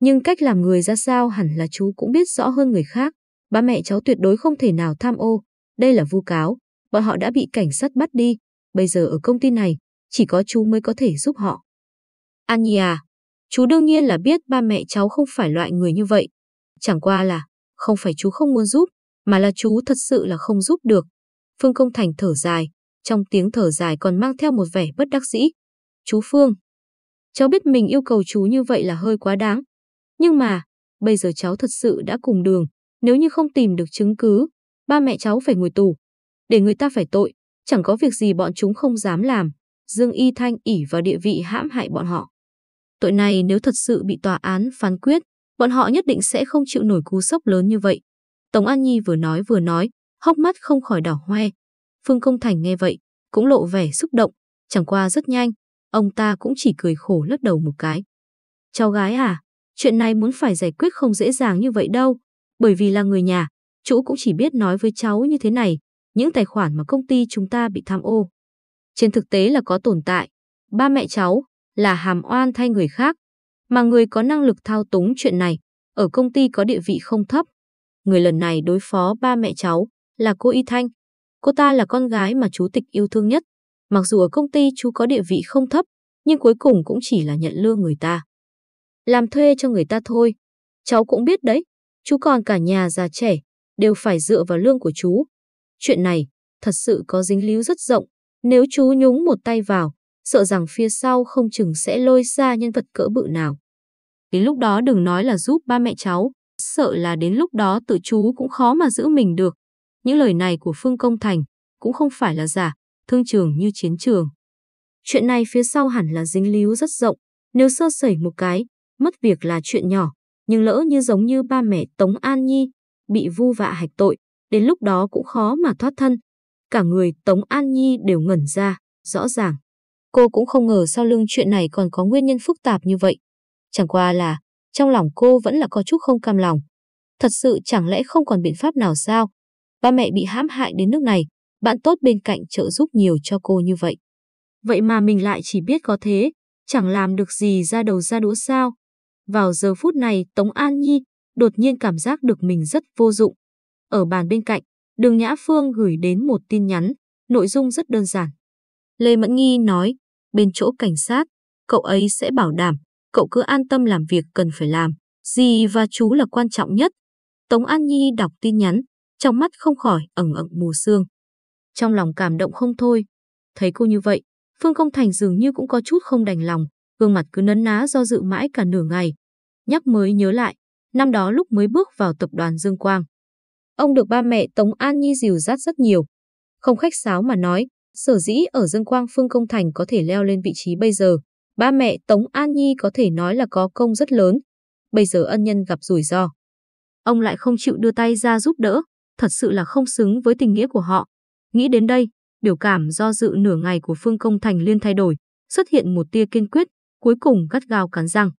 Nhưng cách làm người ra sao hẳn là chú cũng biết rõ hơn người khác. Ba mẹ cháu tuyệt đối không thể nào tham ô. Đây là vu cáo. Bọn họ đã bị cảnh sát bắt đi. Bây giờ ở công ty này, chỉ có chú mới có thể giúp họ. An Nhi à, chú đương nhiên là biết ba mẹ cháu không phải loại người như vậy. Chẳng qua là, không phải chú không muốn giúp, mà là chú thật sự là không giúp được. Phương Công Thành thở dài, trong tiếng thở dài còn mang theo một vẻ bất đắc dĩ. Chú Phương, cháu biết mình yêu cầu chú như vậy là hơi quá đáng. Nhưng mà, bây giờ cháu thật sự đã cùng đường, nếu như không tìm được chứng cứ, ba mẹ cháu phải ngồi tù. Để người ta phải tội, chẳng có việc gì bọn chúng không dám làm. Dương Y Thanh ỉ vào địa vị hãm hại bọn họ. Tội này nếu thật sự bị tòa án phán quyết, bọn họ nhất định sẽ không chịu nổi cú sốc lớn như vậy. Tống An Nhi vừa nói vừa nói, hốc mắt không khỏi đỏ hoe. Phương Công Thành nghe vậy, cũng lộ vẻ xúc động, chẳng qua rất nhanh, ông ta cũng chỉ cười khổ lắc đầu một cái. Cháu gái à, chuyện này muốn phải giải quyết không dễ dàng như vậy đâu, bởi vì là người nhà, chú cũng chỉ biết nói với cháu như thế này, những tài khoản mà công ty chúng ta bị tham ô. Trên thực tế là có tồn tại, ba mẹ cháu là hàm oan thay người khác, mà người có năng lực thao túng chuyện này, ở công ty có địa vị không thấp. Người lần này đối phó ba mẹ cháu là cô Y Thanh. Cô ta là con gái mà chú Tịch yêu thương nhất. Mặc dù ở công ty chú có địa vị không thấp, nhưng cuối cùng cũng chỉ là nhận lương người ta. Làm thuê cho người ta thôi. Cháu cũng biết đấy, chú còn cả nhà già trẻ, đều phải dựa vào lương của chú. Chuyện này thật sự có dính líu rất rộng, nếu chú nhúng một tay vào, sợ rằng phía sau không chừng sẽ lôi ra nhân vật cỡ bự nào. Đến lúc đó đừng nói là giúp ba mẹ cháu, sợ là đến lúc đó tự chú cũng khó mà giữ mình được. Những lời này của Phương Công Thành cũng không phải là giả, thương trường như chiến trường. Chuyện này phía sau hẳn là dính líu rất rộng, nếu sơ sẩy một cái, mất việc là chuyện nhỏ, nhưng lỡ như giống như ba mẹ Tống An Nhi, bị vu vạ hạch tội, đến lúc đó cũng khó mà thoát thân. Cả người Tống An Nhi đều ngẩn ra, rõ ràng. Cô cũng không ngờ sau lưng chuyện này còn có nguyên nhân phức tạp như vậy. Chẳng qua là, trong lòng cô vẫn là có chút không cam lòng. Thật sự chẳng lẽ không còn biện pháp nào sao? Ba mẹ bị hãm hại đến nước này, bạn tốt bên cạnh trợ giúp nhiều cho cô như vậy. Vậy mà mình lại chỉ biết có thế, chẳng làm được gì ra đầu ra đũa sao. Vào giờ phút này Tống An Nhi đột nhiên cảm giác được mình rất vô dụng. Ở bàn bên cạnh, Đường Nhã Phương gửi đến một tin nhắn, nội dung rất đơn giản. Lê Mẫn Nghi nói, bên chỗ cảnh sát, cậu ấy sẽ bảo đảm, cậu cứ an tâm làm việc cần phải làm. Dì và chú là quan trọng nhất. Tống An Nhi đọc tin nhắn, trong mắt không khỏi ẩn ẩn mù sương. Trong lòng cảm động không thôi. Thấy cô như vậy, Phương Công Thành dường như cũng có chút không đành lòng, gương mặt cứ nấn ná do dự mãi cả nửa ngày. Nhắc mới nhớ lại, năm đó lúc mới bước vào tập đoàn Dương Quang. Ông được ba mẹ Tống An Nhi dìu dắt rất nhiều. Không khách sáo mà nói, sở dĩ ở Dương Quang Phương Công Thành có thể leo lên vị trí bây giờ, ba mẹ Tống An Nhi có thể nói là có công rất lớn. Bây giờ ân nhân gặp rủi ro. Ông lại không chịu đưa tay ra giúp đỡ, thật sự là không xứng với tình nghĩa của họ. Nghĩ đến đây, biểu cảm do dự nửa ngày của Phương Công Thành liên thay đổi, xuất hiện một tia kiên quyết, cuối cùng gắt gao cắn răng.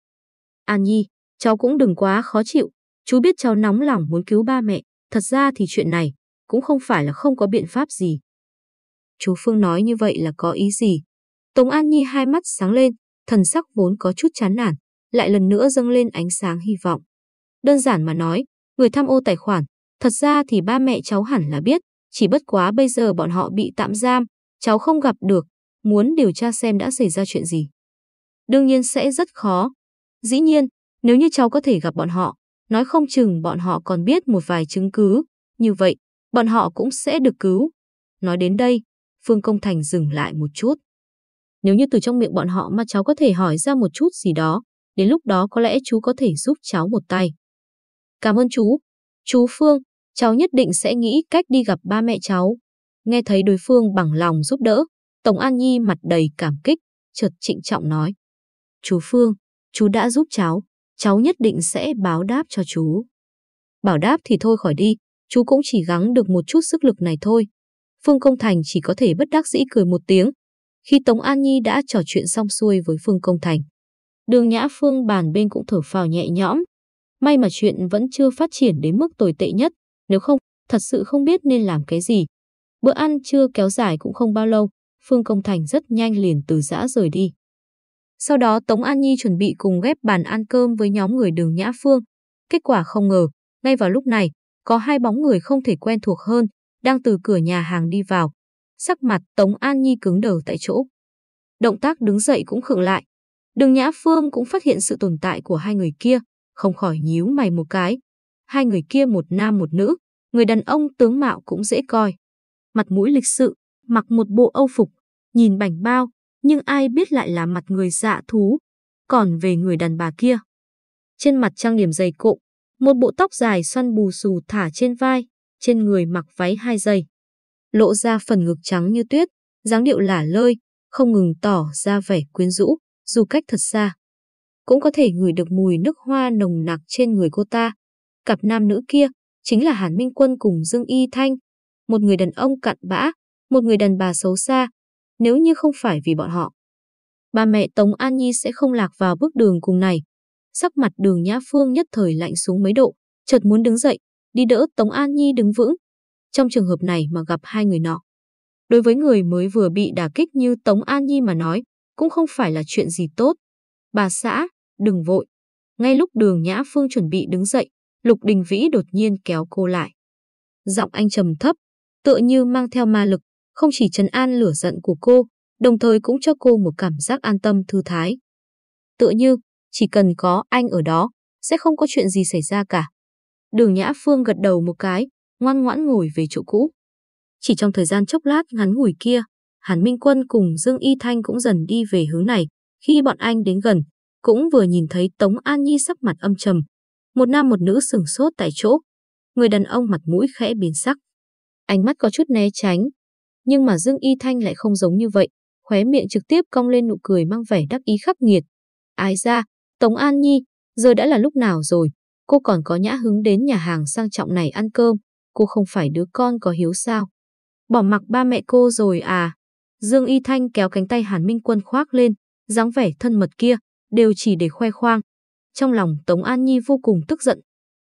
An Nhi, cháu cũng đừng quá khó chịu, chú biết cháu nóng lòng muốn cứu ba mẹ, thật ra thì chuyện này cũng không phải là không có biện pháp gì. Chú Phương nói như vậy là có ý gì? Tống An Nhi hai mắt sáng lên, thần sắc vốn có chút chán nản, lại lần nữa dâng lên ánh sáng hy vọng. Đơn giản mà nói, người tham ô tài khoản, thật ra thì ba mẹ cháu hẳn là biết, chỉ bất quá bây giờ bọn họ bị tạm giam, cháu không gặp được, muốn điều tra xem đã xảy ra chuyện gì. Đương nhiên sẽ rất khó. Dĩ nhiên, nếu như cháu có thể gặp bọn họ, nói không chừng bọn họ còn biết một vài chứng cứ, như vậy, bọn họ cũng sẽ được cứu. Nói đến đây, Phương Công Thành dừng lại một chút. Nếu như từ trong miệng bọn họ mà cháu có thể hỏi ra một chút gì đó, đến lúc đó có lẽ chú có thể giúp cháu một tay. Cảm ơn chú. Chú Phương, cháu nhất định sẽ nghĩ cách đi gặp ba mẹ cháu. Nghe thấy đối phương bằng lòng giúp đỡ, Tổng An Nhi mặt đầy cảm kích, chợt trịnh trọng nói. Chú Phương, chú đã giúp cháu, cháu nhất định sẽ báo đáp cho chú. Bảo đáp thì thôi khỏi đi, chú cũng chỉ gắng được một chút sức lực này thôi. Phương Công Thành chỉ có thể bất đắc dĩ cười một tiếng. Khi Tống An Nhi đã trò chuyện xong xuôi với Phương Công Thành. Đường Nhã Phương bàn bên cũng thở phào nhẹ nhõm. May mà chuyện vẫn chưa phát triển đến mức tồi tệ nhất, nếu không, thật sự không biết nên làm cái gì. Bữa ăn chưa kéo dài cũng không bao lâu, Phương Công Thành rất nhanh liền từ giã rời đi. Sau đó Tống An Nhi chuẩn bị cùng ghép bàn ăn cơm với nhóm người đường Nhã Phương. Kết quả không ngờ, ngay vào lúc này, có hai bóng người không thể quen thuộc hơn, đang từ cửa nhà hàng đi vào. Sắc mặt Tống An Nhi cứng đờ tại chỗ. Động tác đứng dậy cũng khựng lại. Đường Nhã Phương cũng phát hiện sự tồn tại của hai người kia, không khỏi nhíu mày một cái. Hai người kia một nam một nữ, người đàn ông tướng mạo cũng dễ coi. Mặt mũi lịch sự, mặc một bộ âu phục, nhìn bảnh bao, nhưng ai biết lại là mặt người dạ thú. Còn về người đàn bà kia, trên mặt trang điểm dày cộm, một bộ tóc dài xoăn bù xù thả trên vai, trên người mặc váy hai dây. Lộ ra phần ngực trắng như tuyết, dáng điệu lả lơi, không ngừng tỏ ra vẻ quyến rũ, dù cách thật xa. Cũng có thể ngửi được mùi nước hoa nồng nặc trên người cô ta. Cặp nam nữ kia chính là Hàn Minh Quân cùng Dương Y Thanh, một người đàn ông cặn bã, một người đàn bà xấu xa, nếu như không phải vì bọn họ. Ba mẹ Tống An Nhi sẽ không lạc vào bước đường cùng này. Sắc mặt đường Nhã Phương nhất thời lạnh xuống mấy độ, chợt muốn đứng dậy, đi đỡ Tống An Nhi đứng vững. Trong trường hợp này mà gặp hai người nọ. Đối với người mới vừa bị đả kích như Tống An Nhi mà nói, cũng không phải là chuyện gì tốt. Bà xã, đừng vội. Ngay lúc đường Nhã Phương chuẩn bị đứng dậy, Lục Đình Vĩ đột nhiên kéo cô lại. Giọng anh trầm thấp, tựa như mang theo ma lực, không chỉ trấn an lửa giận của cô, đồng thời cũng cho cô một cảm giác an tâm thư thái. Tựa như, chỉ cần có anh ở đó, sẽ không có chuyện gì xảy ra cả. Đường Nhã Phương gật đầu một cái, ngoan ngoãn ngồi về chỗ cũ. Chỉ trong thời gian chốc lát ngắn ngủi kia, Hàn Minh Quân cùng Dương Y Thanh cũng dần đi về hướng này. Khi bọn anh đến gần, cũng vừa nhìn thấy Tống An Nhi sắc mặt âm trầm. Một nam một nữ sừng sốt tại chỗ. Người đàn ông mặt mũi khẽ biến sắc. Ánh mắt có chút né tránh. Nhưng mà Dương Y Thanh lại không giống như vậy. Khóe miệng trực tiếp cong lên nụ cười mang vẻ đắc ý khắc nghiệt. Ai ra, Tống An Nhi, giờ đã là lúc nào rồi? Cô còn có nhã hứng đến nhà hàng sang trọng này ăn cơm. Cô không phải đứa con có hiếu sao? Bỏ mặc ba mẹ cô rồi à? Dương Y Thanh kéo cánh tay Hàn Minh Quân khoác lên, dáng vẻ thân mật kia, đều chỉ để khoe khoang. Trong lòng Tống An Nhi vô cùng tức giận.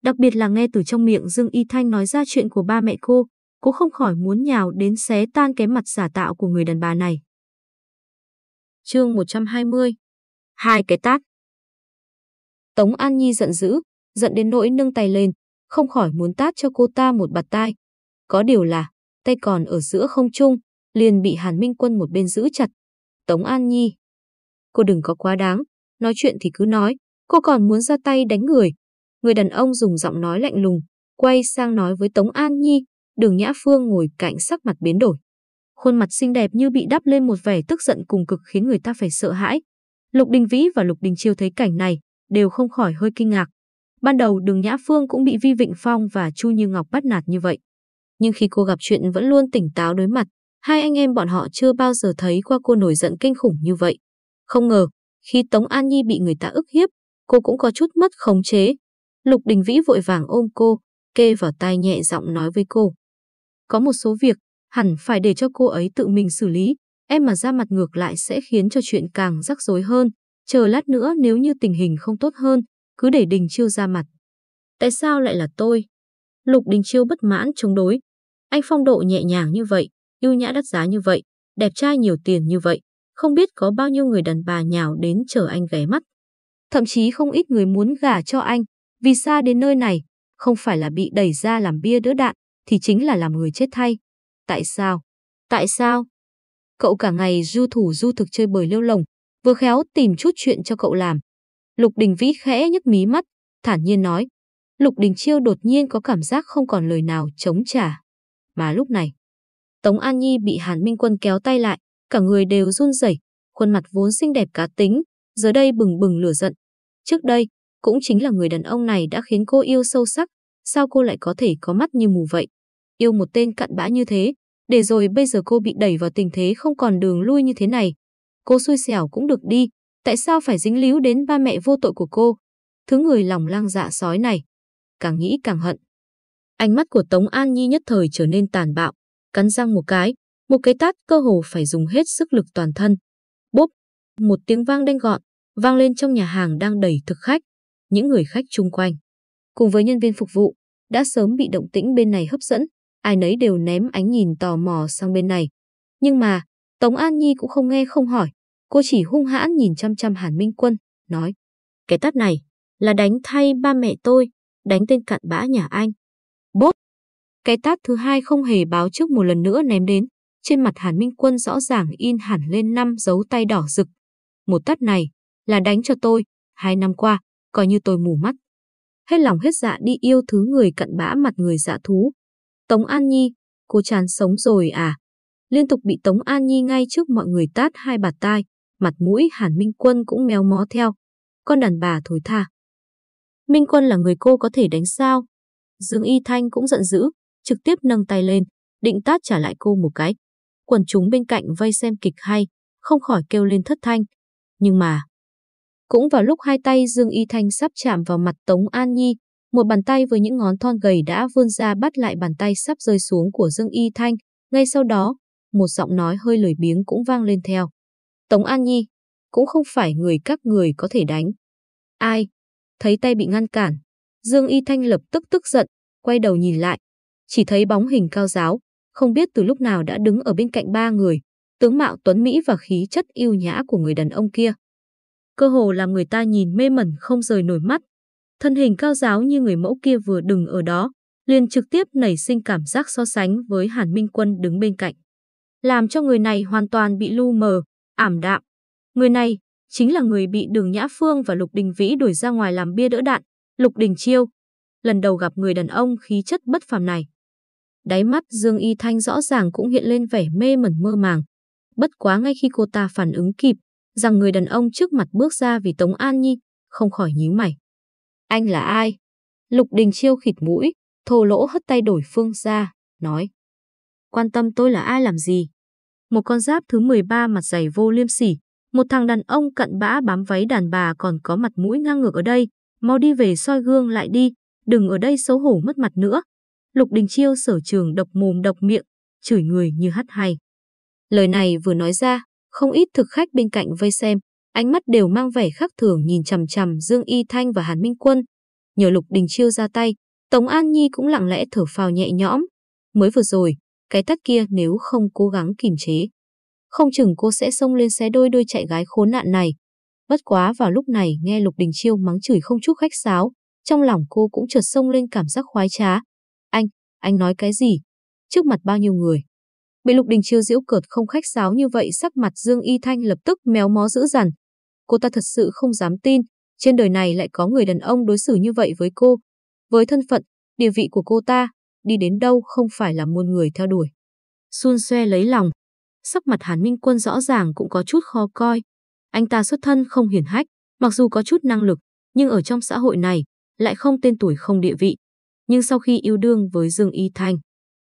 Đặc biệt là nghe từ trong miệng Dương Y Thanh nói ra chuyện của ba mẹ cô, cô không khỏi muốn nhào đến xé tan cái mặt giả tạo của người đàn bà này. Chương 120 Hai cái tát Tống An Nhi giận dữ, giận đến nỗi nâng tay lên, không khỏi muốn tát cho cô ta một bạt tai. Có điều là, tay còn ở giữa không trung, liền bị Hàn Minh Quân một bên giữ chặt. Tống An Nhi, cô đừng có quá đáng, nói chuyện thì cứ nói, cô còn muốn ra tay đánh người. Người đàn ông dùng giọng nói lạnh lùng, quay sang nói với Tống An Nhi, đường Nhã Phương ngồi cạnh sắc mặt biến đổi. Khuôn mặt xinh đẹp như bị đắp lên một vẻ tức giận cùng cực khiến người ta phải sợ hãi. Lục Đình Vĩ và Lục Đình Chiêu thấy cảnh này, đều không khỏi hơi kinh ngạc. Ban đầu đường Nhã Phương cũng bị Vi Vịnh Phong và Chu Như Ngọc bắt nạt như vậy. Nhưng khi cô gặp chuyện vẫn luôn tỉnh táo đối mặt, hai anh em bọn họ chưa bao giờ thấy qua cô nổi giận kinh khủng như vậy. Không ngờ, khi Tống An Nhi bị người ta ức hiếp, cô cũng có chút mất khống chế. Lục Đình Vĩ vội vàng ôm cô, kê vào tai nhẹ giọng nói với cô. Có một số việc, hẳn phải để cho cô ấy tự mình xử lý, em mà ra mặt ngược lại sẽ khiến cho chuyện càng rắc rối hơn. Chờ lát nữa nếu như tình hình không tốt hơn, cứ để Đình Chiêu ra mặt. Tại sao lại là tôi? Lục Đình Chiêu bất mãn chống đối. Anh phong độ nhẹ nhàng như vậy, ưu nhã đắt giá như vậy, đẹp trai nhiều tiền như vậy, không biết có bao nhiêu người đàn bà nhào đến chờ anh ghé mắt. Thậm chí không ít người muốn gả cho anh, vì xa đến nơi này, không phải là bị đẩy ra làm bia đỡ đạn, thì chính là làm người chết thay. Tại sao? Tại sao? Cậu cả ngày du thủ du thực chơi bời lêu lồng, vừa khéo tìm chút chuyện cho cậu làm. Lục Đình Vĩ khẽ nhấc mí mắt, thản nhiên nói. Lục Đình Chiêu đột nhiên có cảm giác không còn lời nào chống trả. Mà lúc này, Tống An Nhi bị Hàn Minh Quân kéo tay lại, cả người đều run rẩy, khuôn mặt vốn xinh đẹp cá tính, giờ đây bừng bừng lửa giận. Trước đây, cũng chính là người đàn ông này đã khiến cô yêu sâu sắc, sao cô lại có thể có mắt như mù vậy? Yêu một tên cặn bã như thế, để rồi bây giờ cô bị đẩy vào tình thế không còn đường lui như thế này. Cô xui xẻo cũng được đi, tại sao phải dính líu đến ba mẹ vô tội của cô? Thứ người lòng lang dạ sói này, càng nghĩ càng hận. Ánh mắt của Tống An Nhi nhất thời trở nên tàn bạo, cắn răng một cái, một cái tát cơ hồ phải dùng hết sức lực toàn thân. Bốp, một tiếng vang đanh gọn, vang lên trong nhà hàng đang đầy thực khách, những người khách chung quanh. Cùng với nhân viên phục vụ, đã sớm bị động tĩnh bên này hấp dẫn, ai nấy đều ném ánh nhìn tò mò sang bên này. Nhưng mà, Tống An Nhi cũng không nghe không hỏi, cô chỉ hung hãn nhìn chăm chăm Hàn Minh Quân, nói, cái tát này là đánh thay ba mẹ tôi, đánh tên cặn bã nhà anh. Bốp! Cái tát thứ hai không hề báo trước một lần nữa ném đến, trên mặt Hàn Minh Quân rõ ràng in hẳn lên năm dấu tay đỏ rực. Một tát này là đánh cho tôi, hai năm qua, coi như tôi mù mắt. Hết lòng hết dạ đi yêu thứ người cặn bã mặt người dạ thú, Tống An Nhi, cô chán sống rồi à? Liên tục bị Tống An Nhi ngay trước mọi người tát hai bạt tai, mặt mũi Hàn Minh Quân cũng méo mó theo. Con đàn bà thối tha. Minh Quân là người cô có thể đánh sao? Dương Y Thanh cũng giận dữ, trực tiếp nâng tay lên, định tát trả lại cô một cái. Quần chúng bên cạnh vây xem kịch hay, không khỏi kêu lên thất thanh. Nhưng mà... Cũng vào lúc hai tay Dương Y Thanh sắp chạm vào mặt Tống An Nhi, một bàn tay với những ngón thon gầy đã vươn ra bắt lại bàn tay sắp rơi xuống của Dương Y Thanh. Ngay sau đó, một giọng nói hơi lười biếng cũng vang lên theo. Tống An Nhi, cũng không phải người các người có thể đánh. Ai? Thấy tay bị ngăn cản. Dương Y Thanh lập tức tức giận, quay đầu nhìn lại. Chỉ thấy bóng hình cao giáo, không biết từ lúc nào đã đứng ở bên cạnh ba người, tướng mạo tuấn Mỹ và khí chất yêu nhã của người đàn ông kia. Cơ hồ làm người ta nhìn mê mẩn không rời nổi mắt. Thân hình cao giáo như người mẫu kia vừa đứng ở đó, liền trực tiếp nảy sinh cảm giác so sánh với Hàn Minh Quân đứng bên cạnh. Làm cho người này hoàn toàn bị lu mờ, ảm đạm. Người này chính là người bị Đường Nhã Phương và Lục Đình Vĩ đuổi ra ngoài làm bia đỡ đạn, Lục Đình Chiêu. Lần đầu gặp người đàn ông khí chất bất phàm này. Đáy mắt Dương Y Thanh rõ ràng cũng hiện lên vẻ mê mẩn mơ màng. Bất quá ngay khi cô ta phản ứng kịp, rằng người đàn ông trước mặt bước ra vì Tống An Nhi, không khỏi nhíu mày. Anh là ai? Lục Đình Chiêu khịt mũi, thô lỗ hất tay đổi phương ra, nói. Quan tâm tôi là ai làm gì? Một con giáp thứ 13 mặt dày vô liêm sỉ, một thằng đàn ông cận bã bám váy đàn bà còn có mặt mũi ngang ngược ở đây, mau đi về soi gương lại đi, đừng ở đây xấu hổ mất mặt nữa. Lục Đình Chiêu sở trường độc mồm độc miệng, chửi người như hắt hay. Lời này vừa nói ra, không ít thực khách bên cạnh vây xem, ánh mắt đều mang vẻ khác thường nhìn chằm chằm Dương Y Thanh và Hàn Minh Quân. Nhờ Lục Đình Chiêu ra tay, Tống An Nhi cũng lặng lẽ thở phào nhẹ nhõm. Mới vừa rồi, cái tắt kia nếu không cố gắng kìm chế. Không chừng cô sẽ xông lên xé đôi đôi chạy gái khốn nạn này. Bất quá vào lúc này nghe Lục Đình Chiêu mắng chửi không chút khách sáo, trong lòng cô cũng chợt xông lên cảm giác khoái trá. Anh, anh nói cái gì? Trước mặt bao nhiêu người? Bị Lục Đình Chiêu giễu cợt không khách sáo như vậy sắc mặt Dương Y Thanh lập tức méo mó dữ dằn. Cô ta thật sự không dám tin, trên đời này lại có người đàn ông đối xử như vậy với cô. Với thân phận, địa vị của cô ta, đi đến đâu không phải là muôn người theo đuổi. Xuân xoe lấy lòng. Sắc mặt Hàn Minh Quân rõ ràng cũng có chút khó coi. Anh ta xuất thân không hiển hách, mặc dù có chút năng lực, nhưng ở trong xã hội này, lại không tên tuổi không địa vị. Nhưng sau khi yêu đương với Dương Y Thanh,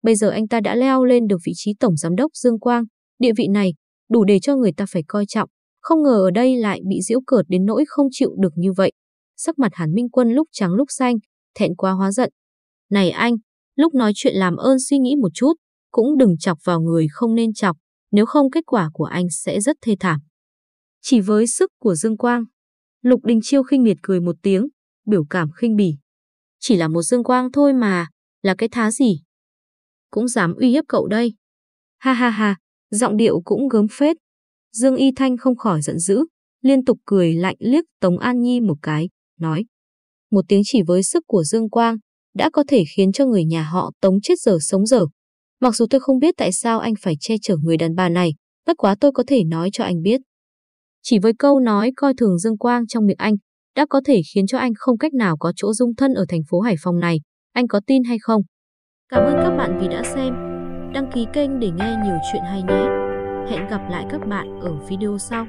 bây giờ anh ta đã leo lên được vị trí tổng giám đốc Dương Quang, địa vị này đủ để cho người ta phải coi trọng. Không ngờ ở đây lại bị giễu cợt đến nỗi không chịu được như vậy. Sắc mặt Hàn Minh Quân lúc trắng lúc xanh, thẹn quá hóa giận. Này anh, lúc nói chuyện làm ơn suy nghĩ một chút, cũng đừng chọc vào người không nên chọc, nếu không kết quả của anh sẽ rất thê thảm. Chỉ với sức của Dương Quang, Lục Đình Chiêu khinh miệt cười một tiếng, biểu cảm khinh bỉ. Chỉ là một Dương Quang thôi mà, là cái thá gì? Cũng dám uy hiếp cậu đây. Ha ha ha, giọng điệu cũng gớm phết. Dương Y Thanh không khỏi giận dữ, liên tục cười lạnh liếc Tống An Nhi một cái, nói. Một tiếng chỉ với sức của Dương Quang, đã có thể khiến cho người nhà họ Tống chết dở sống dở. Mặc dù tôi không biết tại sao anh phải che chở người đàn bà này, bất quá tôi có thể nói cho anh biết. Chỉ với câu nói coi thường Dương Quang trong miệng anh, đã có thể khiến cho anh không cách nào có chỗ dung thân ở thành phố Hải Phòng này. Anh có tin hay không? Cảm ơn các bạn vì đã xem. Đăng ký kênh để nghe nhiều chuyện hay nhé. Hẹn gặp lại các bạn ở video sau.